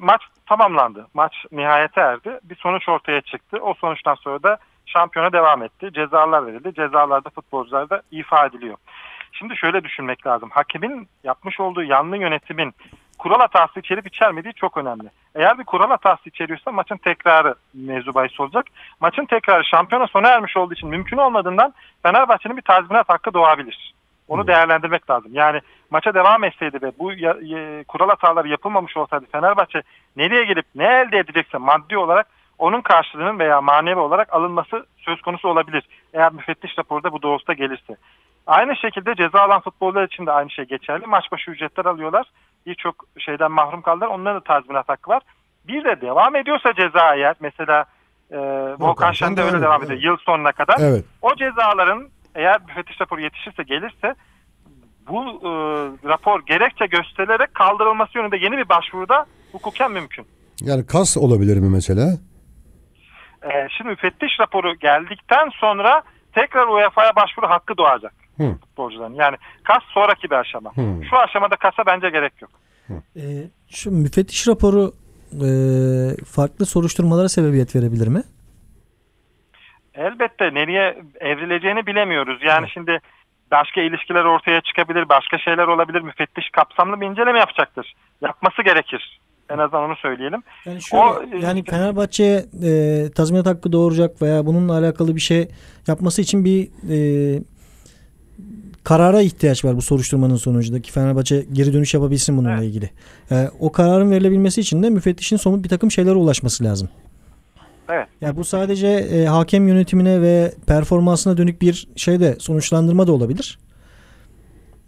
maç tamamlandı. Maç nihayete erdi. Bir sonuç ortaya çıktı. O sonuçtan sonra da şampiyona devam etti. Cezalar verildi. Cezalarda futbolcularda ifa ediliyor. Şimdi şöyle düşünmek lazım. Hakemin yapmış olduğu yanlı yönetimin kural hatası içerip içermediği çok önemli. Eğer bir kural hatası içeriyorsa maçın tekrarı mevzu olacak. Maçın tekrarı şampiyona sona ermiş olduğu için mümkün olmadığından Fenerbahçe'nin bir tazminat hakkı doğabilir. Onu değerlendirmek lazım. Yani maça devam etseydi ve bu ya- ya- kural hataları yapılmamış olsaydı Fenerbahçe nereye gelip ne elde edecekse maddi olarak onun karşılığının veya manevi olarak alınması söz konusu olabilir. Eğer müfettiş raporda bu doğrultuda gelirse. Aynı şekilde ceza alan futbolcular için de aynı şey geçerli. Maç başı ücretler alıyorlar. Birçok şeyden mahrum kaldılar. Onların da tazminat hakkı var. Bir de devam ediyorsa ceza eğer mesela e, Volkan Şen de öyle devam ediyor. Yıl sonuna kadar. Evet. O cezaların eğer müfettiş raporu yetişirse gelirse bu e, rapor gerekçe gösterilerek kaldırılması yönünde yeni bir başvuruda hukuken mümkün. Yani kas olabilir mi mesela? E, şimdi müfettiş raporu geldikten sonra tekrar UEFA'ya başvuru hakkı doğacak Hı. futbolcuların. Yani kas sonraki bir aşama. Hı. Şu aşamada kasa bence gerek yok. Ee, şu müfettiş raporu e, farklı soruşturmalara sebebiyet verebilir mi? Elbette nereye evrileceğini bilemiyoruz. Yani şimdi başka ilişkiler ortaya çıkabilir, başka şeyler olabilir. Müfettiş kapsamlı bir inceleme yapacaktır. Yapması gerekir. En azından onu söyleyelim. Yani şöyle, O, e, yani Fenerbahçe'ye e, tazminat hakkı doğuracak veya bununla alakalı bir şey yapması için bir e, karara ihtiyaç var bu soruşturmanın sonucunda ki Fenerbahçe geri dönüş yapabilsin bununla Evet. ilgili. E, o kararın verilebilmesi için de müfettişin somut bir takım şeylere ulaşması lazım. Evet. Yani bu sadece e, hakem yönetimine ve performansına dönük bir şeyde sonuçlandırma da olabilir.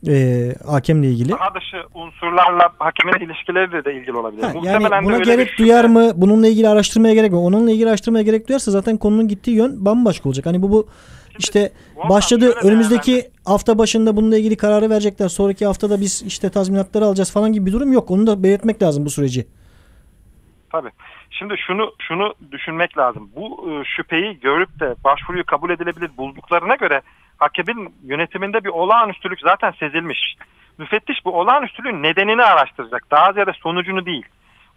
E, hakemle ilgili. Daha dışı unsurlarla hakemin ilişkileri de ilgili olabilir. Ha, yani de buna gerek duyar mı? Bununla ilgili araştırmaya gerek mi? Onunla ilgili araştırmaya gerek duyarsa zaten konunun gittiği yön bambaşka olacak. Hani bu bu işte başladı önümüzdeki hafta başında bununla ilgili kararı verecekler. Sonraki haftada biz işte tazminatları alacağız falan gibi bir durum yok. Onu da belirtmek lazım bu süreci. Tabii. Şimdi şunu şunu düşünmek lazım. Bu e, şüpheyi görüp de başvuruyu kabul edilebilir bulduklarına göre hakemin yönetiminde bir olağanüstülük zaten sezilmiş. Müfettiş bu olağanüstülüğün nedenini araştıracak. Daha ziyade sonucunu değil.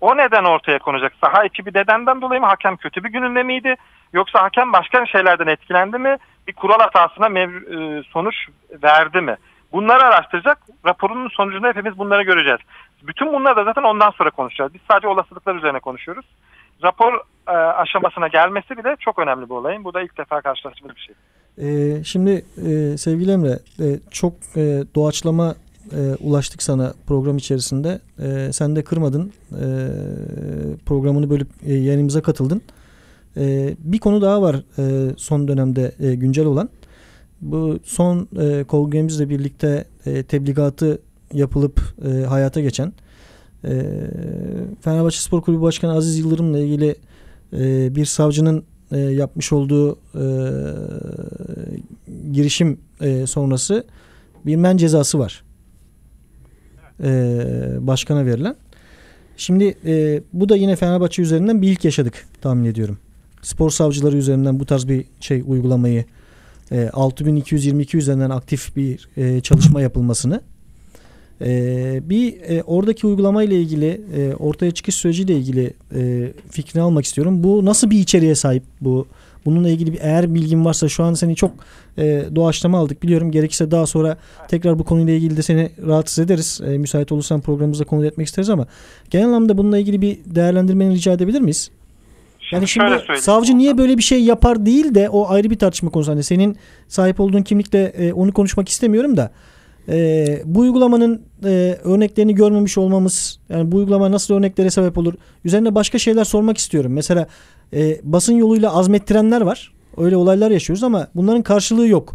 O neden ortaya konacak? Saha ekibi dedenden dolayı mı? Hakem kötü bir gününde miydi? Yoksa hakem başka şeylerden etkilendi mi? Bir kural hatasına mev- e, sonuç verdi mi? Bunları araştıracak. Raporunun sonucunda hepimiz bunları göreceğiz. Bütün bunları da zaten ondan sonra konuşacağız. Biz sadece olasılıklar üzerine konuşuyoruz. Rapor e, aşamasına gelmesi bile çok önemli bir olayın. Bu da ilk defa karşılaştığımız bir şey. Ee, şimdi e, sevgili Emre e, çok e, doğaçlama e, ulaştık sana program içerisinde. E, sen de kırmadın. E, programını bölüp e, yayınımıza katıldın. E, bir konu daha var e, son dönemde e, güncel olan. Bu son e, kongremizle birlikte e, tebligatı yapılıp e, hayata geçen e, Fenerbahçe Spor Kulübü Başkanı Aziz Yıldırım'la ilgili e, bir savcının e, yapmış olduğu e, girişim e, sonrası bir men cezası var. E, başkana verilen. Şimdi e, bu da yine Fenerbahçe üzerinden bir ilk yaşadık tahmin ediyorum. Spor savcıları üzerinden bu tarz bir şey uygulamayı e, 6222 üzerinden aktif bir e, çalışma yapılmasını e, bir e, oradaki uygulama ile ilgili e, ortaya çıkış süreciyle ilgili e, fikrini almak istiyorum. Bu nasıl bir içeriğe sahip bu? Bununla ilgili bir eğer bilgin varsa şu an seni çok e, doğaçlama aldık biliyorum. Gerekirse daha sonra tekrar bu konuyla ilgili de seni rahatsız ederiz. E, müsait olursan programımızda konu etmek isteriz ama genel anlamda bununla ilgili bir değerlendirmeni rica edebilir miyiz? Yani şimdi söyleyeyim. savcı niye böyle bir şey yapar değil de o ayrı bir tartışma konusu. Hani senin sahip olduğun kimlikle e, onu konuşmak istemiyorum da e, bu uygulamanın e, örneklerini görmemiş olmamız yani bu uygulama nasıl örneklere sebep olur? Üzerine başka şeyler sormak istiyorum. Mesela e, basın yoluyla azmettirenler var. Öyle olaylar yaşıyoruz ama bunların karşılığı yok.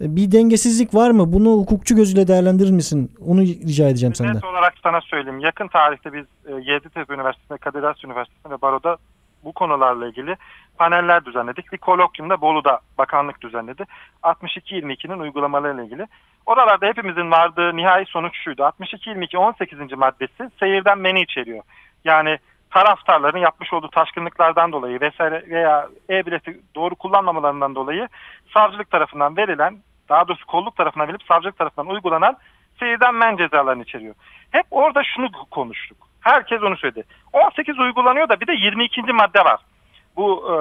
E, Bir dengesizlik var mı? Bunu hukukçu gözüyle değerlendirir misin? Onu rica edeceğim senden. Net olarak sana söyleyeyim. Yakın tarihte biz e, Yeditepe Üniversitesi'nde, Kadir Has Üniversitesi'nde ve Baro'da bu konularla ilgili paneller düzenledik. Bir kolokyumda Bolu'da bakanlık düzenledi. 62-22'nin uygulamalarıyla ilgili. Oralarda hepimizin vardığı nihai sonuç şuydu. 62-22 18. maddesi seyirden meni içeriyor. Yani taraftarların yapmış olduğu taşkınlıklardan dolayı vesaire veya e-bileti doğru kullanmamalarından dolayı savcılık tarafından verilen daha doğrusu kolluk tarafından verilip savcılık tarafından uygulanan seyirden men cezalarını içeriyor. Hep orada şunu konuştuk. Herkes onu söyledi. 18 uygulanıyor da bir de 22. madde var. Bu e,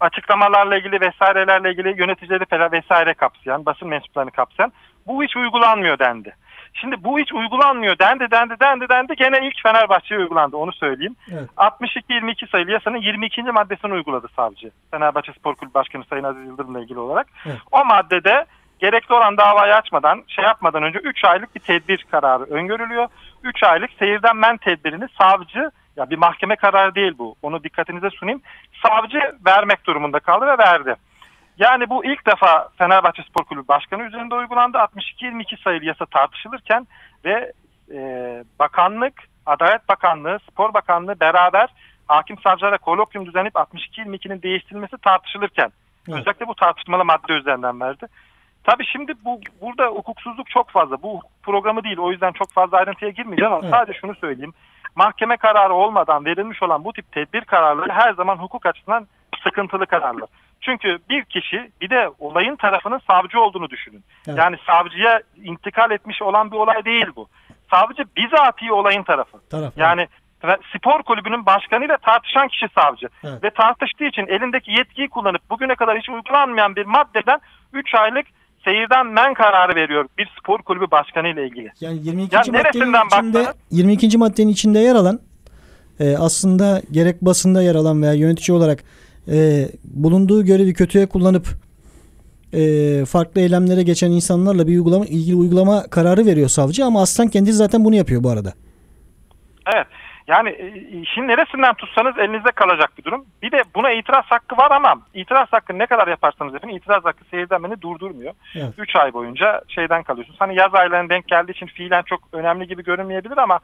açıklamalarla ilgili vesairelerle ilgili yöneticileri falan vesaire kapsayan, basın mensuplarını kapsayan bu hiç uygulanmıyor dendi. Şimdi bu hiç uygulanmıyor dendi dendi dendi dendi gene ilk Fenerbahçe'ye uygulandı onu söyleyeyim. Evet. 62-22 sayılı yasanın 22. maddesini uyguladı savcı. Fenerbahçe Spor Kulübü Başkanı Sayın Aziz Yıldırım'la ilgili olarak. Evet. O maddede gerekli olan davayı açmadan şey yapmadan önce 3 aylık bir tedbir kararı öngörülüyor. 3 aylık seyirden men tedbirini savcı ya bir mahkeme kararı değil bu. Onu dikkatinize sunayım. Savcı vermek durumunda kaldı ve verdi. Yani bu ilk defa Fenerbahçe Spor Kulübü Başkanı üzerinde uygulandı. 62-22 sayılı yasa tartışılırken ve e, bakanlık, Adalet Bakanlığı, Spor Bakanlığı beraber hakim savcılara kolokyum düzenleyip 62-22'nin değiştirilmesi tartışılırken Evet. özellikle bu tartışmalı madde üzerinden verdi. Tabii şimdi bu burada hukuksuzluk çok fazla. Bu programı değil. O yüzden çok fazla ayrıntıya girmeyeceğim ama Evet. sadece şunu söyleyeyim. Mahkeme kararı olmadan verilmiş olan bu tip tedbir kararları her zaman hukuk açısından sıkıntılı kararlar. Çünkü bir kişi bir de olayın tarafının savcı olduğunu düşünün. Evet. Yani savcıya intikal etmiş olan bir olay değil bu. Savcı bizatihi olayın tarafı. Taraf. Yani ve spor kulübünün başkanıyla tartışan kişi savcı. Evet. Ve tartıştığı için elindeki yetkiyi kullanıp bugüne kadar hiç uygulanmayan bir maddeden 3 aylık seyirden men kararı veriyor bir spor kulübü başkanı ile ilgili. Yani 22. Ya maddenin içinde baksanız- 22. maddenin içinde yer alan e, aslında gerek basında yer alan veya yönetici olarak e, bulunduğu görevi kötüye kullanıp e, farklı eylemlere geçen insanlarla bir uygulama ilgili uygulama kararı veriyor savcı ama aslan kendisi zaten bunu yapıyor bu arada. Evet. Yani e, işin neresinden tutsanız elinizde kalacak bir durum. Bir de buna itiraz hakkı var ama itiraz hakkı ne kadar yaparsanız yapın itiraz hakkı seyirden beni durdurmuyor. Evet. 3 ay boyunca şeyden kalıyorsunuz. Hani yaz aylarına denk geldiği için fiilen çok önemli gibi görünmeyebilir ama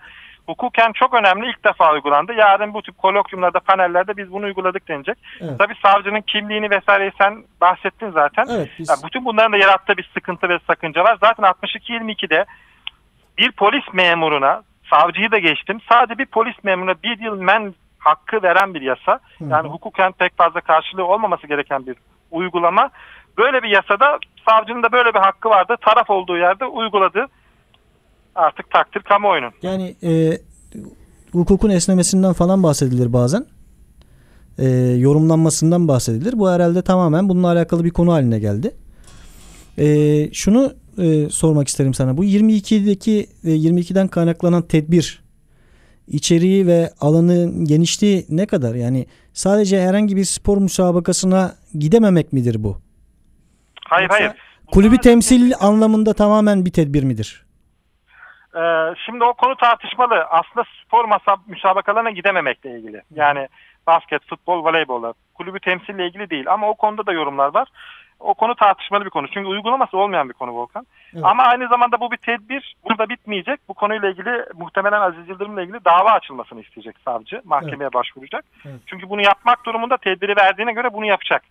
hukuken çok önemli ilk defa uygulandı. Yarın bu tip kolokyumlarda, panellerde biz bunu uyguladık denecek. Evet. Tabii savcının kimliğini vesaireyi sen bahsettin zaten. Evet, biz- Ya bütün bunların da yarattığı bir sıkıntı ve sakınca var. Zaten 62-22'de bir polis memuruna, savcıyı da geçtim, sadece bir polis memuruna bir yıl men hakkı veren bir yasa. Yani hukuken pek fazla karşılığı olmaması gereken bir uygulama. Böyle bir yasada savcının da böyle bir hakkı vardı. Taraf olduğu yerde uyguladı. Artık takdir kamuoyunun. Yani e, hukukun esnemesinden falan bahsedilir bazen. E, yorumlanmasından bahsedilir. Bu herhalde tamamen bununla alakalı bir konu haline geldi. E, şunu e, sormak isterim sana. Bu 22'deki ve 22'den kaynaklanan tedbir içeriği ve alanın genişliği ne kadar? Yani sadece herhangi bir spor müsabakasına gidememek midir bu? Hayır Yoksa hayır. Kulübü temsil anlamında tamamen bir tedbir midir? Ee, şimdi o konu tartışmalı. Aslında spor masa müsabakalarına gidememekle ilgili. Yani basket, futbol, voleybolla. Kulübü temsille ilgili değil. Ama o konuda da yorumlar var. O konu tartışmalı bir konu. Çünkü uygulaması olmayan bir konu Volkan. Evet. Ama aynı zamanda bu bir tedbir. Burada bitmeyecek. Bu konuyla ilgili muhtemelen Aziz Yıldırım'la ilgili dava açılmasını isteyecek savcı. Mahkemeye başvuracak. Evet. Çünkü bunu yapmak durumunda tedbiri verdiğine göre bunu yapacak.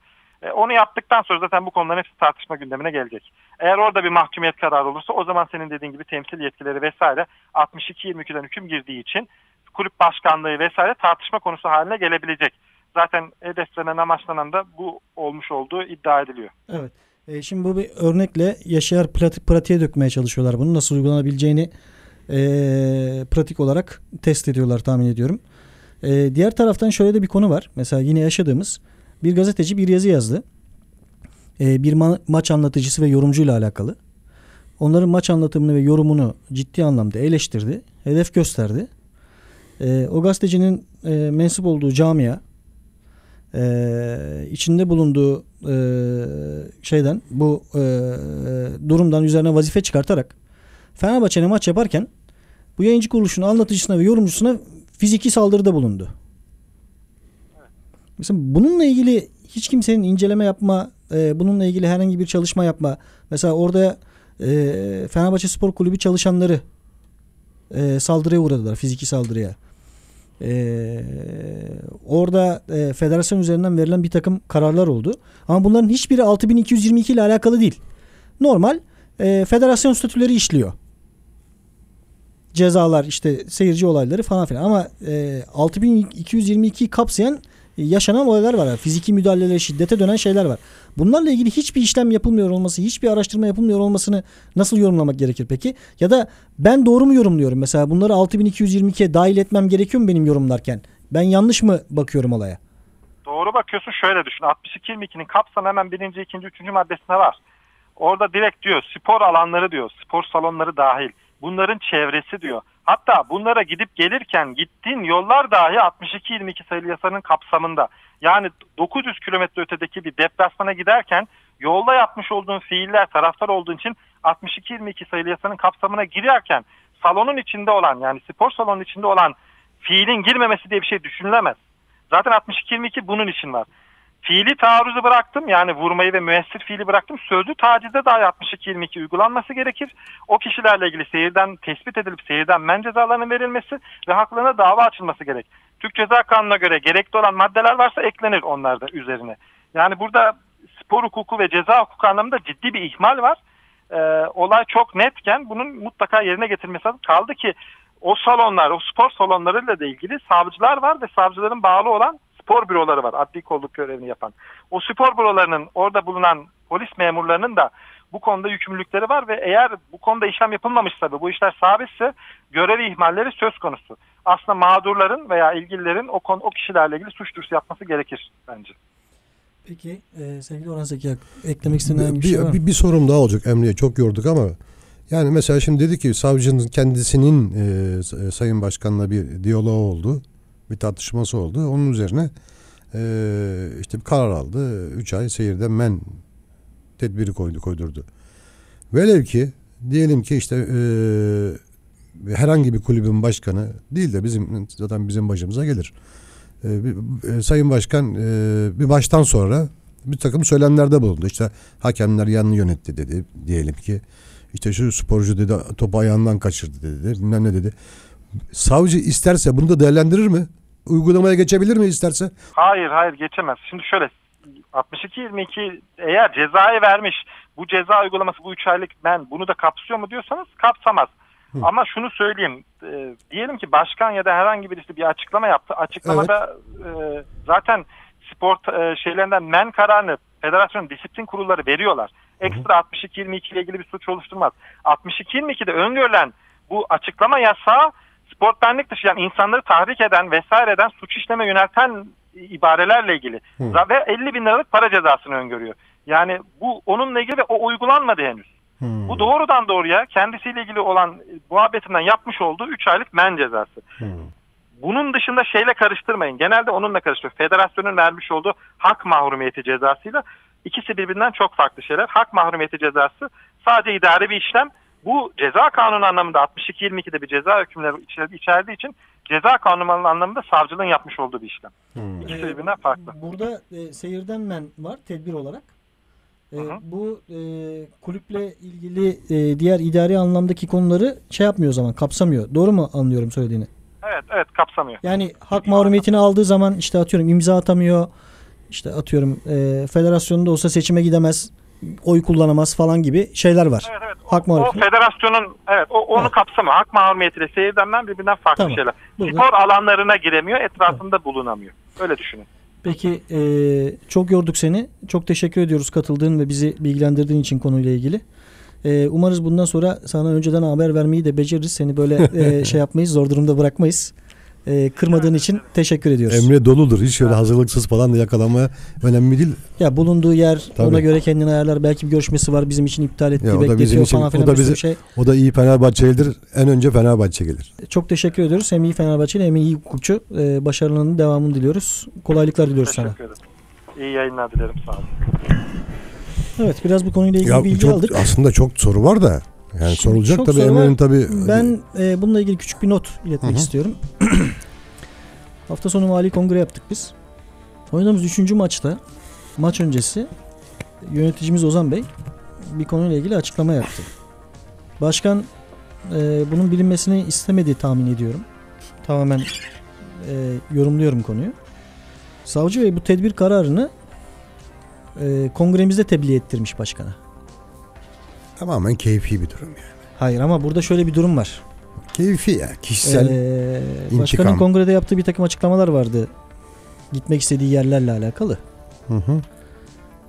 E, onu yaptıktan sonra zaten bu konuların hepsi tartışma gündemine gelecek. Eğer orada bir mahkumiyet kararı olursa o zaman senin dediğin gibi temsil yetkileri vesaire 62-22'den hüküm girdiği için kulüp başkanlığı vesaire tartışma konusu haline gelebilecek. Zaten hedeflenen amaçlanan da bu olmuş olduğu iddia ediliyor. Evet. E, şimdi bu bir örnekle yaşayar pratik, pratiğe dökmeye çalışıyorlar. Bunun nasıl uygulanabileceğini e, pratik olarak test ediyorlar tahmin ediyorum. E, diğer taraftan şöyle de bir konu var. Mesela yine yaşadığımız bir gazeteci bir yazı yazdı. E, bir ma- maç anlatıcısı ve yorumcuyla alakalı. Onların maç anlatımını ve yorumunu ciddi anlamda eleştirdi. Hedef gösterdi. E, o gazetecinin e, mensup olduğu camia e, içinde bulunduğu e, şeyden bu e, durumdan üzerine vazife çıkartarak Fenerbahçe'ne maç yaparken bu yayıncı kuruluşun anlatıcısına ve yorumcusuna fiziki saldırıda bulundu. Mesela bununla ilgili hiç kimsenin inceleme yapma, e, bununla ilgili herhangi bir çalışma yapma. Mesela orada e, Fenerbahçe Spor Kulübü çalışanları e, saldırıya uğradılar, fiziki saldırıya. Ee, orada e, federasyon üzerinden verilen bir takım kararlar oldu. Ama bunların hiçbiri 6222 ile alakalı değil. Normal e, federasyon statüleri işliyor. Cezalar işte seyirci olayları falan filan. Ama e, 6222'yi kapsayan yaşanan olaylar var. Fiziki müdahalelere şiddete dönen şeyler var. Bunlarla ilgili hiçbir işlem yapılmıyor olması, hiçbir araştırma yapılmıyor olmasını nasıl yorumlamak gerekir peki? Ya da ben doğru mu yorumluyorum? Mesela bunları 6222'ye dahil etmem gerekiyor mu benim yorumlarken? Ben yanlış mı bakıyorum olaya? Doğru bakıyorsun şöyle düşün. 62-22'nin kapsamı hemen birinci, ikinci, üçüncü maddesine var. Orada direkt diyor spor alanları diyor, spor salonları dahil. Bunların çevresi diyor. Hatta bunlara gidip gelirken gittiğin yollar dahi 62-22 sayılı yasanın kapsamında. Yani 900 kilometre ötedeki bir deplasmana giderken yolda yapmış olduğun fiiller taraftar olduğun için 62-22 sayılı yasanın kapsamına girerken salonun içinde olan yani spor salonun içinde olan fiilin girmemesi diye bir şey düşünülemez. Zaten 62-22 bunun için var. Fiili taarruzu bıraktım yani vurmayı ve müessir fiili bıraktım. Sözlü tacizde dahi 62-22 uygulanması gerekir. O kişilerle ilgili seyirden tespit edilip seyirden men cezalarının verilmesi ve haklarına dava açılması gerek. Türk Ceza Kanunu'na göre gerekli olan maddeler varsa eklenir onlar da üzerine. Yani burada spor hukuku ve ceza hukuku anlamında ciddi bir ihmal var. Ee, olay çok netken bunun mutlaka yerine getirilmesi lazım. Kaldı ki o salonlar, o spor salonlarıyla da ilgili savcılar var ve savcıların bağlı olan spor büroları var. Adli kolluk görevini yapan. O spor bürolarının orada bulunan polis memurlarının da bu konuda yükümlülükleri var ve eğer bu konuda işlem yapılmamışsa da bu işler sabitse görev ihmalleri söz konusu. Aslında mağdurların veya ilgililerin o konu o kişilerle ilgili suç duyurusu yapması gerekir bence. Peki e, sevgili Orhan Zeki eklemek istediğin bir, bir, şey var mı? bir, bir sorum daha olacak Emre'ye çok yorduk ama yani mesela şimdi dedi ki savcının kendisinin e, s- Sayın Başkan'la bir diyaloğu oldu. Bir tartışması oldu. Onun üzerine e, işte bir karar aldı. 3 ay seyirden men tedbiri koydu koydurdu. Velev ki diyelim ki işte e, herhangi bir kulübün başkanı değil de bizim zaten bizim başımıza gelir. E, bir- e, Sayın Başkan e, bir maçtan sonra bir takım söylemlerde bulundu. İşte hakemler yanlı yönetti dedi diyelim ki. İşte şu sporcu dedi topu ayağından kaçırdı dedi. Bilmem ne dedi. Savcı isterse bunu da değerlendirir mi? Uygulamaya geçebilir mi isterse? Hayır hayır geçemez. Şimdi şöyle 62-22 eğer cezayı vermiş bu ceza uygulaması bu 3 aylık ben bunu da kapsıyor mu diyorsanız kapsamaz. Ama şunu söyleyeyim e, diyelim ki başkan ya da herhangi birisi bir açıklama yaptı. Açıklamada e, zaten spor e, şeylerinden men kararını federasyon disiplin kurulları veriyorlar. Ekstra 62-22 ile ilgili bir suç oluşturmaz. 62-22'de öngörülen bu açıklama yasağı sportmenlik dışı yani insanları tahrik eden vesaireden suç işleme yönelten ibarelerle ilgili. Ve 50 bin liralık para cezasını öngörüyor. Yani bu onunla ilgili ve o uygulanmadı henüz. Bu doğrudan doğruya kendisiyle ilgili olan e, muhabbetinden yapmış olduğu 3 aylık men cezası. Bunun dışında şeyle karıştırmayın. Genelde onunla karıştırıyor. Federasyonun vermiş olduğu hak mahrumiyeti cezasıyla ikisi birbirinden çok farklı şeyler. Hak mahrumiyeti cezası sadece idari bir işlem. Bu ceza kanunu anlamında 62-22'de bir ceza hükümleri içer- içerdiği için ceza kanunu anlamında savcılığın yapmış olduğu bir işlem. İkisi birbirinden farklı. Burada e, seyirden men var tedbir olarak. E, bu e, kulüple ilgili e, diğer idari anlamdaki konuları şey yapmıyor o zaman kapsamıyor. Doğru mu anlıyorum söylediğini? Evet evet kapsamıyor. Yani hak mahrumiyetini aldığı zaman işte atıyorum imza atamıyor. İşte atıyorum e, federasyonda olsa seçime gidemez. Oy kullanamaz falan gibi şeyler var. Evet evet. O, Hak o mahrumiyeti. federasyonun evet o, onu Ha. kapsamıyor. Hak mahrumiyetiyle seyirden birbirinden farklı Tamam. şeyler. Burada- Spor alanlarına giremiyor, etrafında bulunamıyor. Öyle düşünün. Peki e, çok yorduk seni. Çok teşekkür ediyoruz katıldığın ve bizi bilgilendirdiğin için konuyla ilgili. E, umarız bundan sonra sana önceden haber vermeyi de beceririz. Seni böyle e, şey yapmayız, zor durumda bırakmayız. E, kırmadığın için teşekkür ediyoruz. Emre doludur. Hiç öyle hazırlıksız falan da yakalamaya önemli değil. Ya bulunduğu yer Tabii. ona göre kendini ayarlar. Belki bir görüşmesi var bizim için iptal etti, Ya o da bekletiyor bizim için- falan filan o da bir sürü bizi- şey. O da iyi Fenerbahçelidir. En önce Fenerbahçe gelir. Çok teşekkür ediyoruz. Hem iyi Fenerbahçeli hem iyi hukukçu. E, başarılarının devamını diliyoruz. Kolaylıklar diliyoruz sana. Teşekkür ederim. İyi yayınlar dilerim. Sağ olun. Evet biraz bu konuyla ilgili Ya bilgi çok, aldık. aslında çok soru var da. Yani Şimdi sorulacak tabii. Emre'nin tabii. Ben e, bununla ilgili küçük bir not iletmek Hı hı. istiyorum. Hafta sonu mali kongre yaptık biz. Oynadığımız 3. maçta maç öncesi yöneticimiz Ozan Bey bir konuyla ilgili açıklama yaptı. Başkan e, bunun bilinmesini istemediği tahmin ediyorum. Tamamen e, yorumluyorum konuyu. Savcı Bey bu tedbir kararını e, kongremizde tebliğ ettirmiş başkana. Tamamen keyfi bir durum yani. Hayır ama burada şöyle bir durum var. Keyfi ya. Kişisel. Ee, intikam. başkanın kongrede yaptığı bir takım açıklamalar vardı. Gitmek istediği yerlerle alakalı. Hı hı.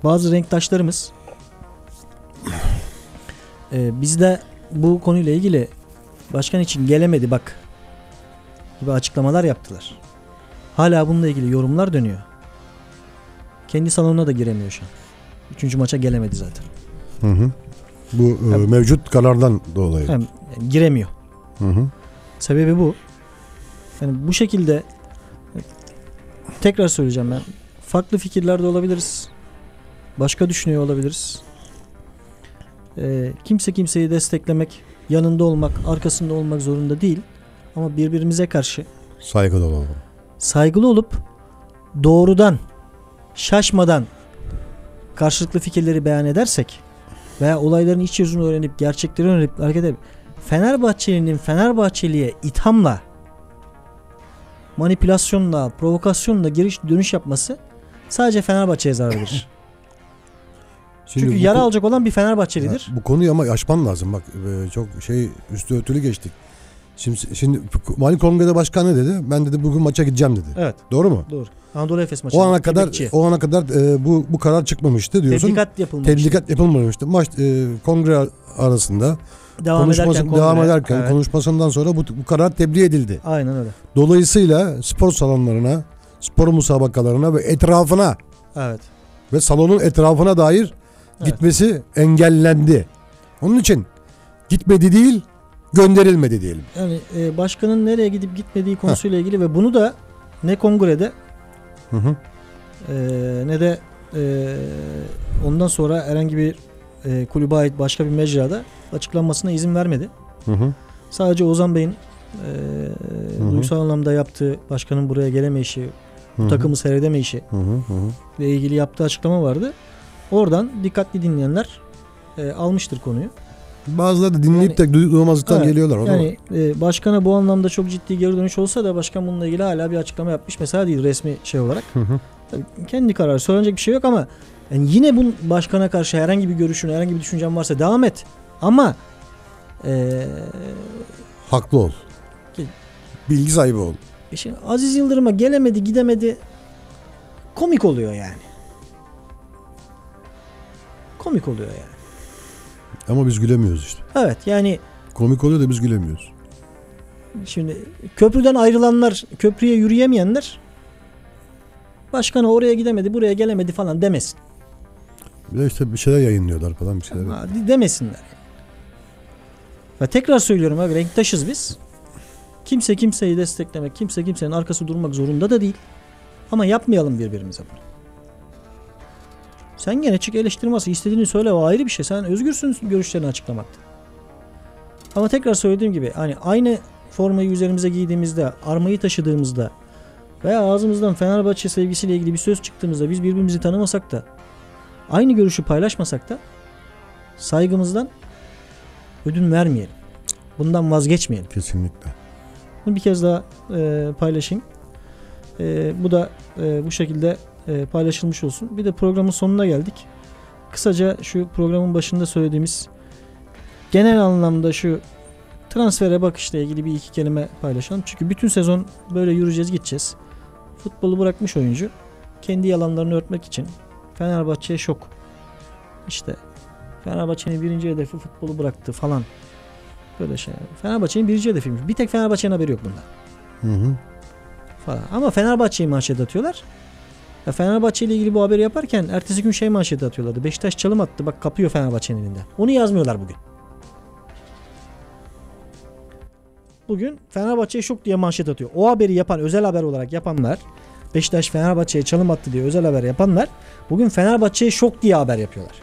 Bazı renktaşlarımız e, bizde bu konuyla ilgili başkan için gelemedi bak gibi açıklamalar yaptılar. Hala bununla ilgili yorumlar dönüyor. Kendi salonuna da giremiyor şu an. Üçüncü maça gelemedi zaten. Hı hı. Bu e, Ya- mevcut karardan dolayı. Hem giremiyor. Hı hı. Sebebi bu. Yani bu şekilde tekrar söyleyeceğim ben. Farklı fikirlerde olabiliriz. Başka düşünüyor olabiliriz. Ee, kimse kimseyi desteklemek, yanında olmak, arkasında olmak zorunda değil. Ama birbirimize karşı Saygılı olalım. saygılı olup doğrudan, şaşmadan karşılıklı fikirleri beyan edersek veya olayların iç yüzünü öğrenip gerçekleri öğrenip hareket edip Fenerbahçeli'nin Fenerbahçeli'ye ithamla manipülasyonla, provokasyonla giriş dönüş yapması sadece Fenerbahçe'ye zarar verir. Şimdi Çünkü yara alacak olan bir Fenerbahçelidir. Ya, bu konuyu ama açman lazım. Bak e, çok şey üstü örtülü geçtik. Şimdi şimdi Mali Kongrede Başkan ne dedi? Ben dedi bugün maça gideceğim dedi. Evet. Doğru mu? Doğru. Anadolu Efes maçı. O ana kadar Bekçi. o ana kadar e, bu bu karar çıkmamıştı diyorsun. Tebligat yapılmış. Tebligat yapılmamıştı. Maç e, kongre arasında devam konuşması ederken devam kongre. ederken Evet. konuşmasından sonra bu, bu karar tebliğ edildi. Aynen öyle. Dolayısıyla spor salonlarına, spor musabakalarına ve etrafına Evet. ve salonun etrafına dair Evet. gitmesi engellendi. Onun için gitmedi değil, gönderilmedi diyelim. Yani e, başkanın nereye gidip gitmediği konusuyla ilgili ve bunu da ne kongrede Hı hı. e, ne de e, ondan sonra herhangi bir e, kulübe ait başka bir mecrada açıklanmasına izin vermedi. Hı hı. Sadece Ozan Bey'in e, hı. duygusal anlamda yaptığı başkanın buraya gelemeyişi, Hı hı. takımı seyredemeyişi Hı hı hı. ile ilgili yaptığı açıklama vardı. Oradan dikkatli dinleyenler e, almıştır konuyu. Bazıları da dinleyip de duy- duymazlıktan Evet, geliyorlar. O. Yani e, başkana bu anlamda çok ciddi geri dönüş olsa da başkan bununla ilgili hala bir açıklama yapmış. Mesela değil resmi şey olarak. Hı kendi kararı söylenecek bir şey yok ama yani yine bu başkana karşı herhangi bir görüşün, herhangi bir düşüncen varsa devam et. Ama e, Haklı ol. Ki- Bilgi sahibi ol. e şimdi Aziz Yıldırım'a gelemedi, gidemedi komik oluyor yani. Komik oluyor yani. Ama biz gülemiyoruz işte. Evet yani Komik oluyor da biz gülemiyoruz. Şimdi köprüden ayrılanlar, köprüye yürüyemeyenler başkanı oraya gidemedi, buraya gelemedi falan demesin. Bir de işte bir şeyler yayınlıyorlar falan bir şeyler. Ha, demesinler. Ve tekrar söylüyorum abi renktaşız biz. Kimse kimseyi desteklemek, kimse kimsenin arkası durmak zorunda da değil. Ama yapmayalım birbirimize bunu. Sen gene çık eleştirmesi, istediğini söyle o ayrı bir şey. Sen özgürsün görüşlerini açıklamakta. Ama tekrar söylediğim gibi hani aynı formayı üzerimize giydiğimizde, armayı taşıdığımızda veya ağzımızdan Fenerbahçe sevgisiyle ilgili bir söz çıktığımızda biz birbirimizi tanımasak da aynı görüşü paylaşmasak da saygımızdan ödün vermeyelim. Bundan vazgeçmeyelim. Kesinlikle. Bunu bir kez daha e, paylaşayım. E, bu da e, bu şekilde e, paylaşılmış olsun. Bir de programın sonuna geldik. Kısaca şu programın başında söylediğimiz genel anlamda şu transfere bakışla ilgili bir iki kelime paylaşalım. Çünkü bütün sezon böyle yürüyeceğiz gideceğiz. Futbolu bırakmış oyuncu kendi yalanlarını örtmek için Fenerbahçe'ye şok. İşte Fenerbahçe'nin birinci hedefi futbolu bıraktı falan. Böyle şey. Fenerbahçe'nin birinci hedefiymiş. Bir tek Fenerbahçe'nin haberi yok bundan. Hı hı. Falan. Ama Fenerbahçe'yi manşet atıyorlar. Ya Fenerbahçe ile ilgili bu haberi yaparken ertesi gün şey manşeti atıyorlardı. Beşiktaş çalım attı bak kapıyor Fenerbahçe'nin elinden. Onu yazmıyorlar bugün. Bugün Fenerbahçe'ye şok diye manşet atıyor. O haberi yapan özel haber olarak yapanlar Beşiktaş Fenerbahçe'ye çalım attı diye özel haber yapanlar bugün Fenerbahçe'ye şok diye haber yapıyorlar.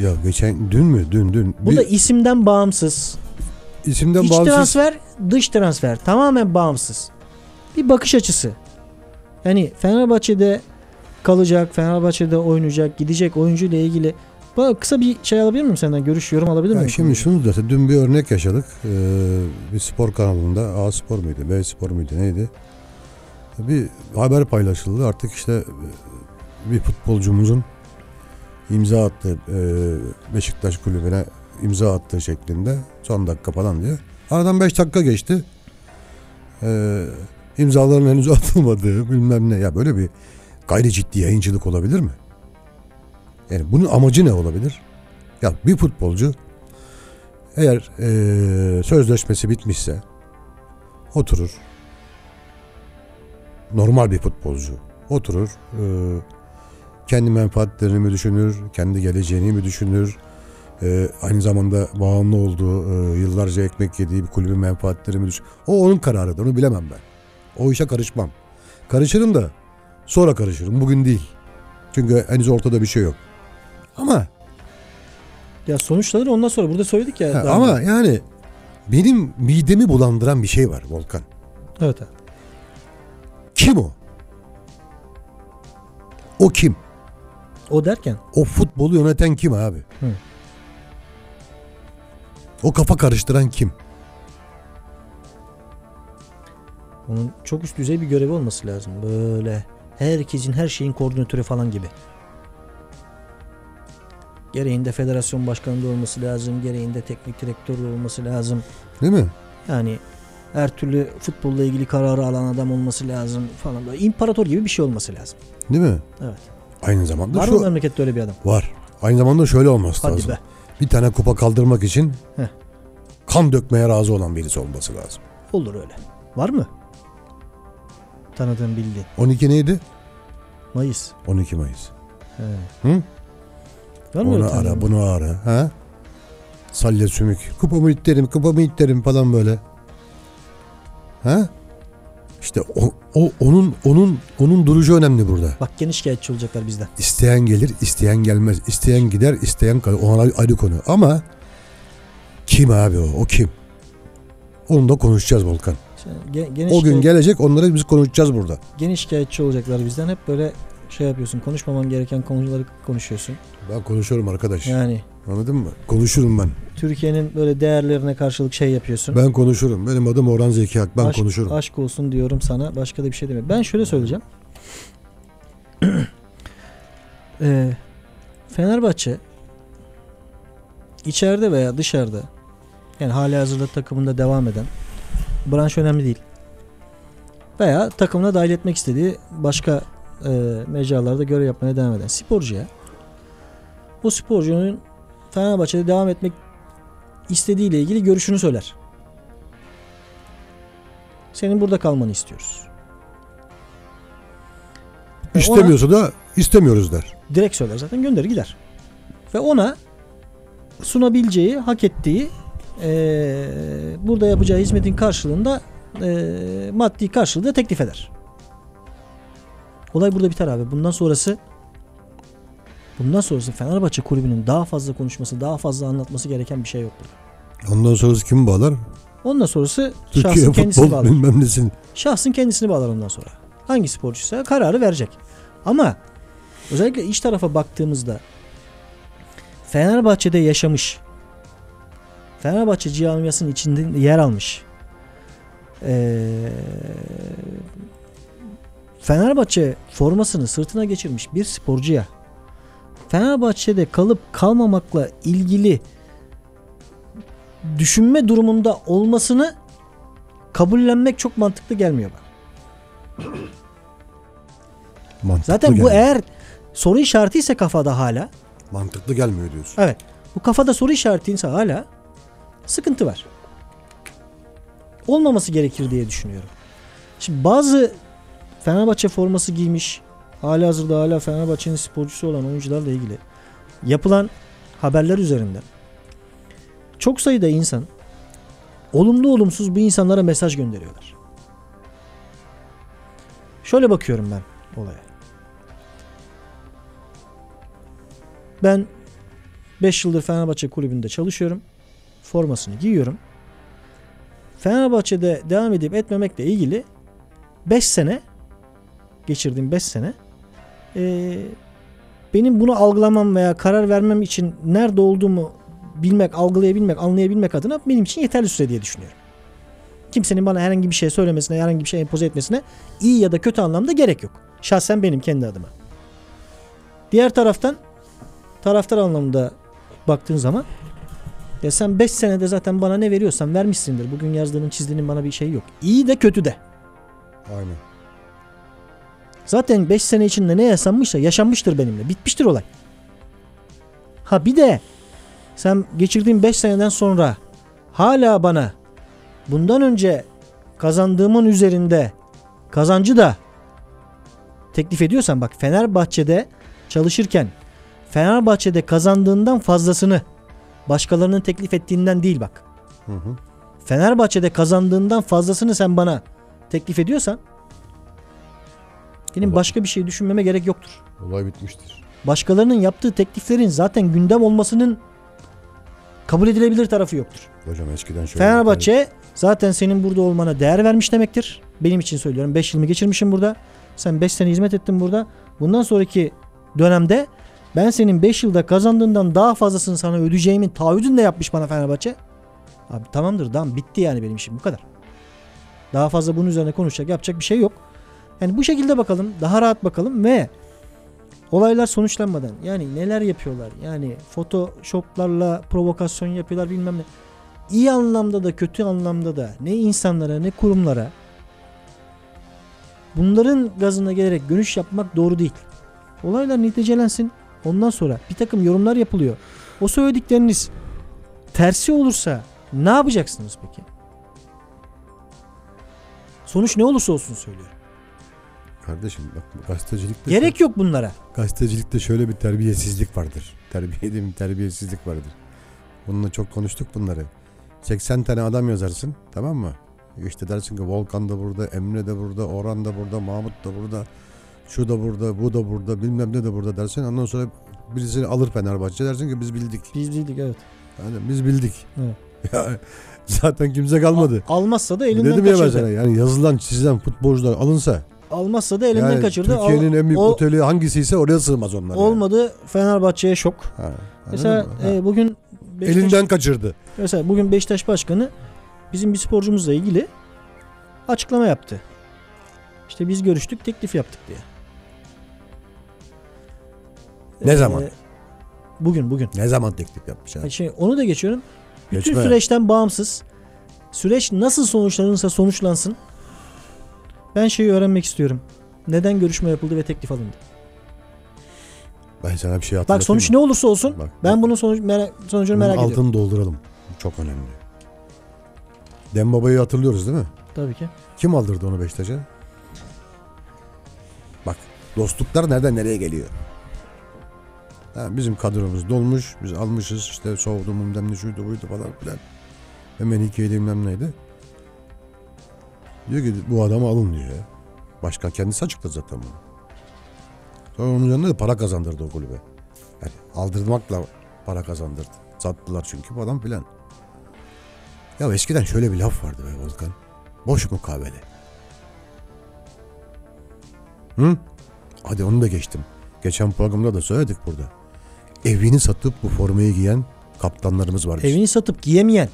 Ya geçen dün mü? Dün dün. Bu bir da isimden bağımsız. isimden İç bağımsız. transfer, dış transfer tamamen bağımsız. Bir bakış açısı. Yani Fenerbahçe'de kalacak, Fenerbahçe'de oynayacak, gidecek oyuncu ile ilgili bana kısa bir şey alabilir miyim senden? Görüş, yorum alabilir miyim? şimdi şunu da dün bir örnek yaşadık. Ee, bir spor kanalında A Spor muydu, B Spor muydu neydi? Bir haber paylaşıldı. Artık işte bir futbolcumuzun imza attı e, Beşiktaş kulübüne imza attığı şeklinde son dakika falan diye. Aradan 5 dakika geçti. Ee, imzaların henüz atılmadığı bilmem ne. Ya böyle bir gayri ciddi yayıncılık olabilir mi? Yani bunun amacı ne olabilir? Ya bir futbolcu eğer eee, sözleşmesi bitmişse oturur. Normal bir futbolcu oturur. eee, kendi menfaatlerini mi düşünür, kendi geleceğini mi düşünür, eee, aynı zamanda bağımlı olduğu, eee, yıllarca ekmek yediği bir kulübün menfaatleri mi düşünür. O onun kararıdır, onu bilemem ben. O işe karışmam. Karışırım da sonra karışırım, bugün değil. Çünkü henüz ortada bir şey yok. Ama Ya sonuçları ondan sonra burada söyledik ya. Ha, ama önce. yani benim midemi bulandıran bir şey var Volkan. Evet abi. Kim o? O kim? O derken O futbolu yöneten kim abi? Hı. O kafa karıştıran kim? onun çok üst düzey bir görevi olması lazım. Böyle herkesin her şeyin koordinatörü falan gibi. Gereğinde federasyon başkanında olması lazım. Gereğinde teknik direktör olması lazım. Değil mi? Yani her türlü futbolla ilgili kararı alan adam olması lazım falan. İmparator gibi bir şey olması lazım. Değil mi? Evet. Aynı zamanda Var şu mı memlekette öyle bir adam? var. Aynı zamanda şöyle olması Hadi lazım. be. Bir tane kupa kaldırmak için Heh. kan dökmeye razı olan birisi olması lazım. Olur öyle. Var mı? Tanıdığın bildiğin. 12 neydi? Mayıs. 12 Mayıs. He. Hı? Var mı Onu ara, bunu ara. Ha? Salya sümük. Kupamı itlerim, kupamı itlerim falan böyle. Ha? İşte o, o onun onun onun duruşu önemli burada. Bak gene şikayetçi olacaklar bizden. İsteyen gelir, isteyen gelmez. İsteyen gider, isteyen kalır. O ayrı konu. Ama kim abi o? O kim? Onu da konuşacağız Volkan. Sen ge- gene O gün gelecek onları biz konuşacağız burada. gene şikayetçi olacaklar bizden. Hep böyle şey yapıyorsun. Konuşmaman gereken konuları konuşuyorsun. Ben konuşuyorum arkadaş. Yani Anladın mı? Konuşurum ben. Türkiye'nin böyle değerlerine karşılık şey yapıyorsun. Ben konuşurum. Benim adım Orhan Zeki Ak. Ben aşk, konuşurum. Aşk olsun diyorum sana. Başka da bir şey demiyorum. Ben şöyle söyleyeceğim. Ee, Fenerbahçe içeride veya dışarıda yani hali hazırda takımında devam eden branş önemli değil. Veya takımına dahil etmek istediği başka e, mecralarda görev yapmaya devam eden sporcuya bu sporcunun Fenerbahçe'de devam etmek istediğiyle ilgili görüşünü söyler. Senin burada kalmanı istiyoruz. Ona İstemiyorsa da istemiyoruz der. direkt söyler zaten gönderir gider. Ve ona sunabileceği, hak ettiği eee, burada yapacağı hizmetin karşılığında eee, maddi karşılığı da teklif eder. Olay burada biter abi. Bundan sonrası bundan sonrası Fenerbahçe kulübünün daha fazla konuşması, daha fazla anlatması gereken bir şey yok burada. Ondan sonrası kim bağlar? Ondan sonrası Türkiye şahsın kendisini bağlar. bilmem nesin. Şahsın kendisini bağlar ondan sonra. Hangi sporcuysa kararı verecek. Ama özellikle iç tarafa baktığımızda Fenerbahçe'de yaşamış Fenerbahçe camiasının içinde yer almış ee, Fenerbahçe formasını sırtına geçirmiş bir sporcuya Fenerbahçe'de kalıp kalmamakla ilgili düşünme durumunda olmasını kabullenmek çok mantıklı gelmiyor bana. Mantıklı Zaten bu gelmiyor. eğer soru işareti ise kafada hala Mantıklı gelmiyor diyorsun. evet bu kafada soru işareti ise hala sıkıntı var. Olmaması gerekir diye düşünüyorum. Şimdi bazı Fenerbahçe forması giymiş hala hazırda hala Fenerbahçe'nin sporcusu olan oyuncularla ilgili yapılan haberler üzerinden çok sayıda insan olumlu olumsuz bu insanlara mesaj gönderiyorlar. Şöyle bakıyorum ben olaya. Ben 5 yıldır Fenerbahçe kulübünde çalışıyorum. Formasını giyiyorum. Fenerbahçe'de devam edip etmemekle ilgili 5 sene geçirdiğim 5 sene eee, benim bunu algılamam veya karar vermem için nerede olduğumu bilmek, algılayabilmek, anlayabilmek adına benim için yeterli süre diye düşünüyorum. Kimsenin bana herhangi bir şey söylemesine, herhangi bir şey empoze etmesine iyi ya da kötü anlamda gerek yok. Şahsen benim kendi adıma. Diğer taraftan taraftar anlamında baktığın zaman ya sen 5 senede zaten bana ne veriyorsan vermişsindir. Bugün yazdığının çizdiğinin bana bir şey yok. İyi de kötü de. Aynen. Zaten 5 sene içinde ne yaşanmışsa yaşanmıştır benimle. Bitmiştir olay. Ha bir de sen geçirdiğin 5 seneden sonra hala bana bundan önce kazandığımın üzerinde kazancı da teklif ediyorsan bak Fenerbahçe'de çalışırken Fenerbahçe'de kazandığından fazlasını başkalarının teklif ettiğinden değil bak. Hı hı. Fenerbahçe'de kazandığından fazlasını sen bana teklif ediyorsan benim başka bir şey düşünmeme gerek yoktur. Olay bitmiştir. Başkalarının yaptığı tekliflerin zaten gündem olmasının kabul edilebilir tarafı yoktur. Hocam eskiden şöyle. Fenerbahçe zaten senin burada olmana değer vermiş demektir. Benim için söylüyorum 5 yılımı geçirmişim burada. Sen 5 sene hizmet ettin burada. Bundan sonraki dönemde ben senin 5 yılda kazandığından daha fazlasını sana ödeyeceğimin taahhüdünü de yapmış bana Fenerbahçe. Abi tamamdır tamam bitti yani benim işim bu kadar. Daha fazla bunun üzerine konuşacak yapacak bir şey yok. Yani bu şekilde bakalım daha rahat bakalım ve olaylar sonuçlanmadan yani neler yapıyorlar yani photoshoplarla provokasyon yapıyorlar bilmem ne iyi anlamda da kötü anlamda da ne insanlara ne kurumlara bunların gazına gelerek görüş yapmak doğru değil. Olaylar neticelensin. Ondan sonra bir takım yorumlar yapılıyor. O söyledikleriniz tersi olursa ne yapacaksınız peki? Sonuç ne olursa olsun söylüyorum. Kardeşim bak gazetecilikte Gerek yok bunlara. gazetecilikte şöyle bir terbiyesizlik vardır. Terbiye mi? Terbiyesizlik vardır. Bununla çok konuştuk bunları. 80 tane adam yazarsın tamam mı? İşte dersin ki Volkan da burada, Emre de burada, Orhan da burada, Mahmut da burada, şu da burada, bu da burada, bilmem ne de burada dersin. Ondan sonra birisini alır Fenerbahçe dersin ki biz bildik. Biz bildik evet. Yani biz bildik. Evet. Ya, zaten kimse kalmadı. Almazsa da elinden Dedim ya kaçırdı. sana yani yazılan çizilen futbolcular alınsa Almazsa da elinden yani kaçırdı. Türkiye'nin Al- en büyük o- oteli hangisiyse oraya sığmaz onlar. yani. Olmadı Fenerbahçe'ye şok. Ha, Mesela mı? Ha. e, bugün Beşiktaş, Elinden kaçırdı. mesela bugün Beşiktaş Başkanı bizim bir sporcumuzla ilgili açıklama yaptı. İşte biz görüştük, teklif yaptık diye. Ne Ee, zaman? Bugün bugün. Ne zaman teklif yapmış abi? Şey, onu da geçiyorum. Bütün Geçme. süreçten bağımsız. Süreç nasıl sonuçlanırsa sonuçlansın. Ben şeyi öğrenmek istiyorum. Neden görüşme yapıldı ve teklif alındı? Ben sana bir şey hatırlatayım. Bak sonuç mı? ne olursa olsun Bak, ben bak. bunun sonuç, merak, sonucunu Bunun merak ediyorum. altını dolduralım. Çok önemli. Dembaba'yı hatırlıyoruz değil mi? Tabii ki. Kim aldırdı onu Beşiktaş'a? Bak dostluklar nereden nereye geliyor? Bizim kadromuz dolmuş. Biz almışız işte soğudu bilmem ne şuydu buydu falan filan. Hemen hikayede bilmem neydi. Diyor ki bu adamı alın diyor. Başkan kendisi açıkladı zaten bunu. Sonra onun yanında da para kazandırdı o kulübe. Yani aldırmakla para kazandırdı. Sattılar çünkü bu adam filan. Ya eskiden şöyle bir laf vardı be Volkan. Boş mukavele. Hı? Hadi onu da geçtim. Geçen programda da söyledik burada. Evini satıp bu formayı giyen kaptanlarımız var. Evini satıp giyemeyen.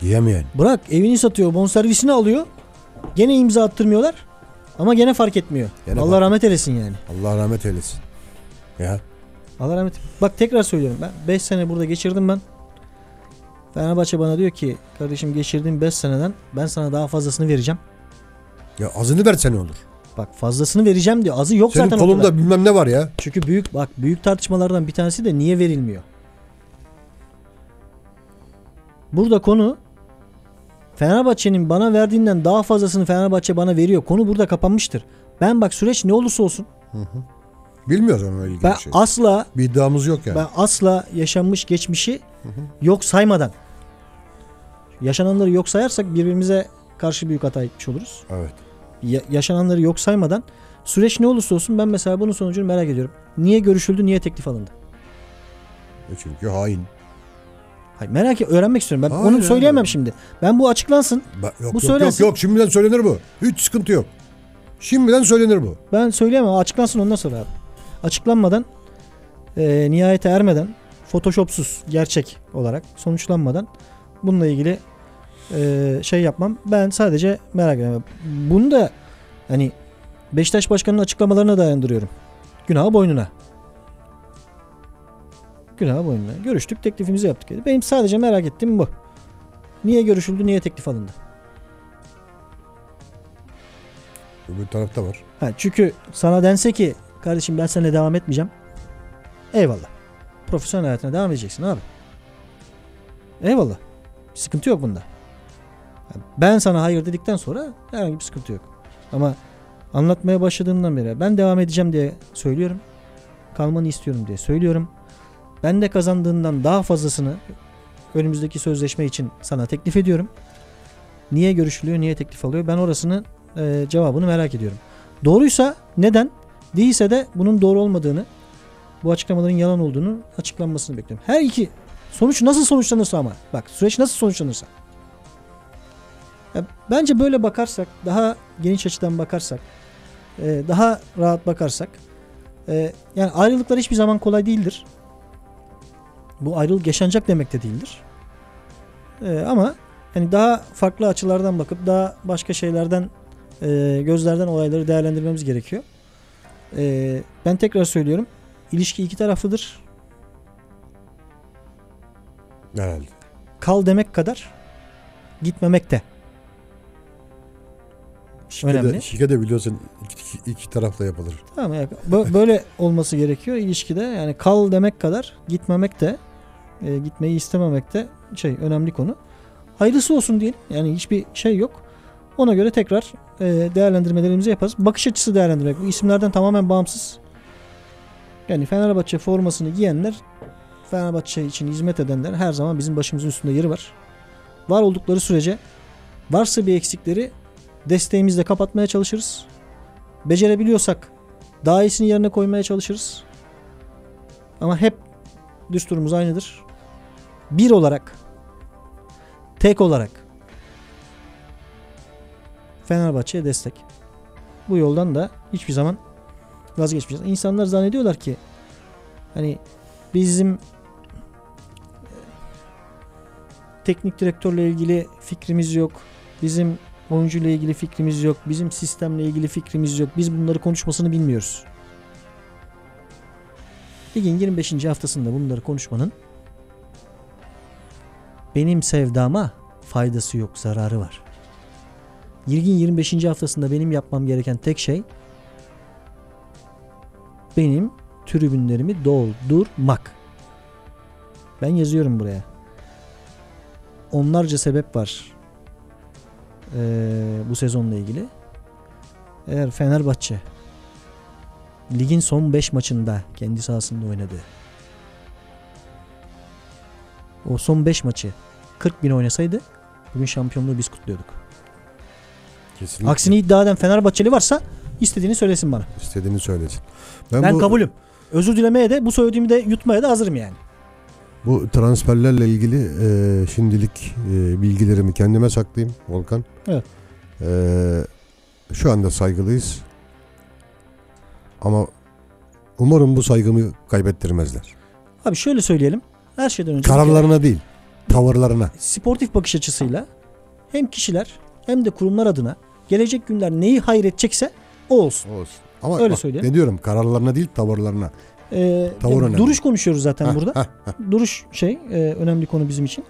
Giyemeyen. Bırak evini satıyor, bonservisini alıyor. Gene imza attırmıyorlar. Ama gene fark etmiyor. Gene Allah fark- rahmet eylesin yani. Allah rahmet eylesin. Ya Allah rahmet. Bak tekrar söylüyorum. Ben 5 sene burada geçirdim ben. Fenerbahçe bana diyor ki kardeşim geçirdiğim 5 seneden ben sana daha fazlasını vereceğim. ya azını versen olur. Bak fazlasını vereceğim diyor. Azı yok Senin zaten kolunda ortada. bilmem ne var ya. Çünkü büyük bak büyük tartışmalardan bir tanesi de niye verilmiyor. Burada konu Fenerbahçe'nin bana verdiğinden daha fazlasını Fenerbahçe bana veriyor. Konu burada kapanmıştır. Ben bak süreç ne olursa olsun Bilmiyoruz ama ilgili ben bir şey. asla Bir iddiamız yok yani. ben asla yaşanmış geçmişi yok saymadan yaşananları yok sayarsak birbirimize karşı büyük hata etmiş oluruz. Evet. Ya- yaşananları yok saymadan süreç ne olursa olsun ben mesela bunun sonucunu merak ediyorum. Niye görüşüldü, niye teklif alındı? E Çünkü hain. Hayır, merak et, öğrenmek istiyorum. Ben Hayır, onu söyleyemem şimdi. Ben bu açıklansın. Ba- yok, Bu yok, yok söylensin. yok şimdiden söylenir bu. Hiç sıkıntı yok. Şimdiden söylenir bu. Ben söyleyemem. Açıklansın ondan sonra abi. Açıklanmadan e, nihayete ermeden photoshopsuz gerçek olarak sonuçlanmadan bununla ilgili e, şey yapmam. Ben sadece merak ediyorum. Bunu da hani Beşiktaş Başkanı'nın açıklamalarına dayandırıyorum. Günah boynuna. Günah boynuna. Görüştük teklifimizi yaptık dedi. Benim sadece merak ettiğim bu. Niye görüşüldü, niye teklif alındı? Öbür tarafta var. Ha, çünkü sana dense ki kardeşim ben seninle devam etmeyeceğim. Eyvallah. Profesyonel hayatına devam edeceksin abi. Eyvallah. Bir sıkıntı yok bunda. Ben sana hayır dedikten sonra herhangi bir sıkıntı yok. Ama anlatmaya başladığından beri ben devam edeceğim diye söylüyorum. Kalmanı istiyorum diye söylüyorum. Ben de kazandığından daha fazlasını önümüzdeki sözleşme için sana teklif ediyorum. Niye görüşülüyor, niye teklif alıyor? Ben orasını e, cevabını merak ediyorum. Doğruysa neden? Değilse de bunun doğru olmadığını, bu açıklamaların yalan olduğunu açıklanmasını bekliyorum. Her iki sonuç nasıl sonuçlanırsa ama bak süreç nasıl sonuçlanırsa. Ya bence böyle bakarsak, daha geniş açıdan bakarsak, e, daha rahat bakarsak, e, yani ayrılıklar hiçbir zaman kolay değildir. Bu ayrılık yaşanacak demek de değildir. E, ama hani daha farklı açılardan bakıp daha başka şeylerden e, gözlerden olayları değerlendirmemiz gerekiyor. E, ben tekrar söylüyorum. İlişki iki taraflıdır. Herhalde. Kal demek kadar gitmemek de. Şike de, Önemli. şike de biliyorsun iki, iki, iki tarafla yapılır. Tamam ya, bö- böyle olması gerekiyor ilişkide. Yani kal demek kadar gitmemek de e, gitmeyi istememek de şey önemli konu. Hayırlısı olsun diyelim. Yani hiçbir şey yok. Ona göre tekrar e, değerlendirmelerimizi yaparız. Bakış açısı değerlendirmek. Bu isimlerden tamamen bağımsız. Yani Fenerbahçe formasını giyenler Fenerbahçe için hizmet edenler her zaman bizim başımızın üstünde yeri var. Var oldukları sürece varsa bir eksikleri desteğimizle kapatmaya çalışırız. Becerebiliyorsak daha iyisini yerine koymaya çalışırız. Ama hep düsturumuz aynıdır. Bir olarak tek olarak Fenerbahçe'ye destek. Bu yoldan da hiçbir zaman vazgeçmeyeceğiz. İnsanlar zannediyorlar ki hani bizim e, teknik direktörle ilgili fikrimiz yok. Bizim oyuncuyla ilgili fikrimiz yok. Bizim sistemle ilgili fikrimiz yok. Biz bunları konuşmasını bilmiyoruz. Ligin 25. haftasında bunları konuşmanın benim sevdama faydası yok, zararı var. Ligin 25. haftasında benim yapmam gereken tek şey benim tribünlerimi doldurmak. Ben yazıyorum buraya. Onlarca sebep var ee, bu sezonla ilgili. Eğer Fenerbahçe ligin son 5 maçında kendi sahasında oynadı. O son 5 maçı 40 bin oynasaydı bugün şampiyonluğu biz kutluyorduk. Kesinlikle. Aksini iddia eden Fenerbahçeli varsa istediğini söylesin bana. istediğini söylesin. Ben, bu, kabulüm. Özür dilemeye de bu söylediğimi de yutmaya da hazırım yani. Bu transferlerle ilgili e, şimdilik e, bilgilerimi kendime saklayayım Volkan. Evet. E, şu anda saygılıyız. Ama umarım bu saygımı kaybettirmezler. Abi şöyle söyleyelim. Her şeyden önce Kararlarına değil, tavırlarına. sportif bakış açısıyla hem kişiler hem de kurumlar adına gelecek günler neyi hayredecekse o olsun. Olsun. Ama Öyle bak, söyleyelim. ne diyorum kararlarına değil tavırlarına. Ee, Tavır önemli. duruş konuşuyoruz zaten Heh, burada. heh, heh. Duruş şey e, önemli konu bizim için.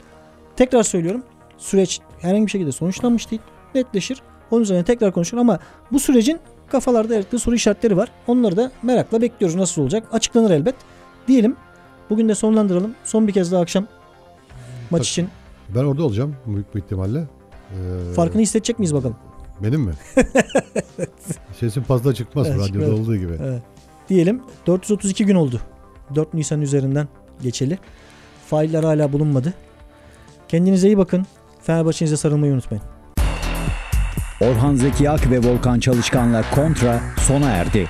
Tekrar söylüyorum. Süreç herhangi bir şekilde sonuçlanmış değil. Netleşir. Onun üzerine tekrar konuşulur ama bu sürecin kafalarda yarattığı soru işaretleri var. Onları da merakla bekliyoruz nasıl olacak. Açıklanır elbet. Diyelim. Bugün de sonlandıralım. Son bir kez daha akşam maç Tabii. için Ben orada olacağım büyük bir ihtimalle. Ee, farkını hissedecek miyiz bakalım. Benim mi? Sesim fazla çıkmaz Evet, radyoda olduğu gibi. Evet. Diyelim 432 gün oldu. 4 Nisan üzerinden geçeli. Failler hala bulunmadı. Kendinize iyi bakın. Fenerbahçe'nize sarılmayı unutmayın. Orhan Zeki Ak ve Volkan Çalışkan'la Kontra sona erdi.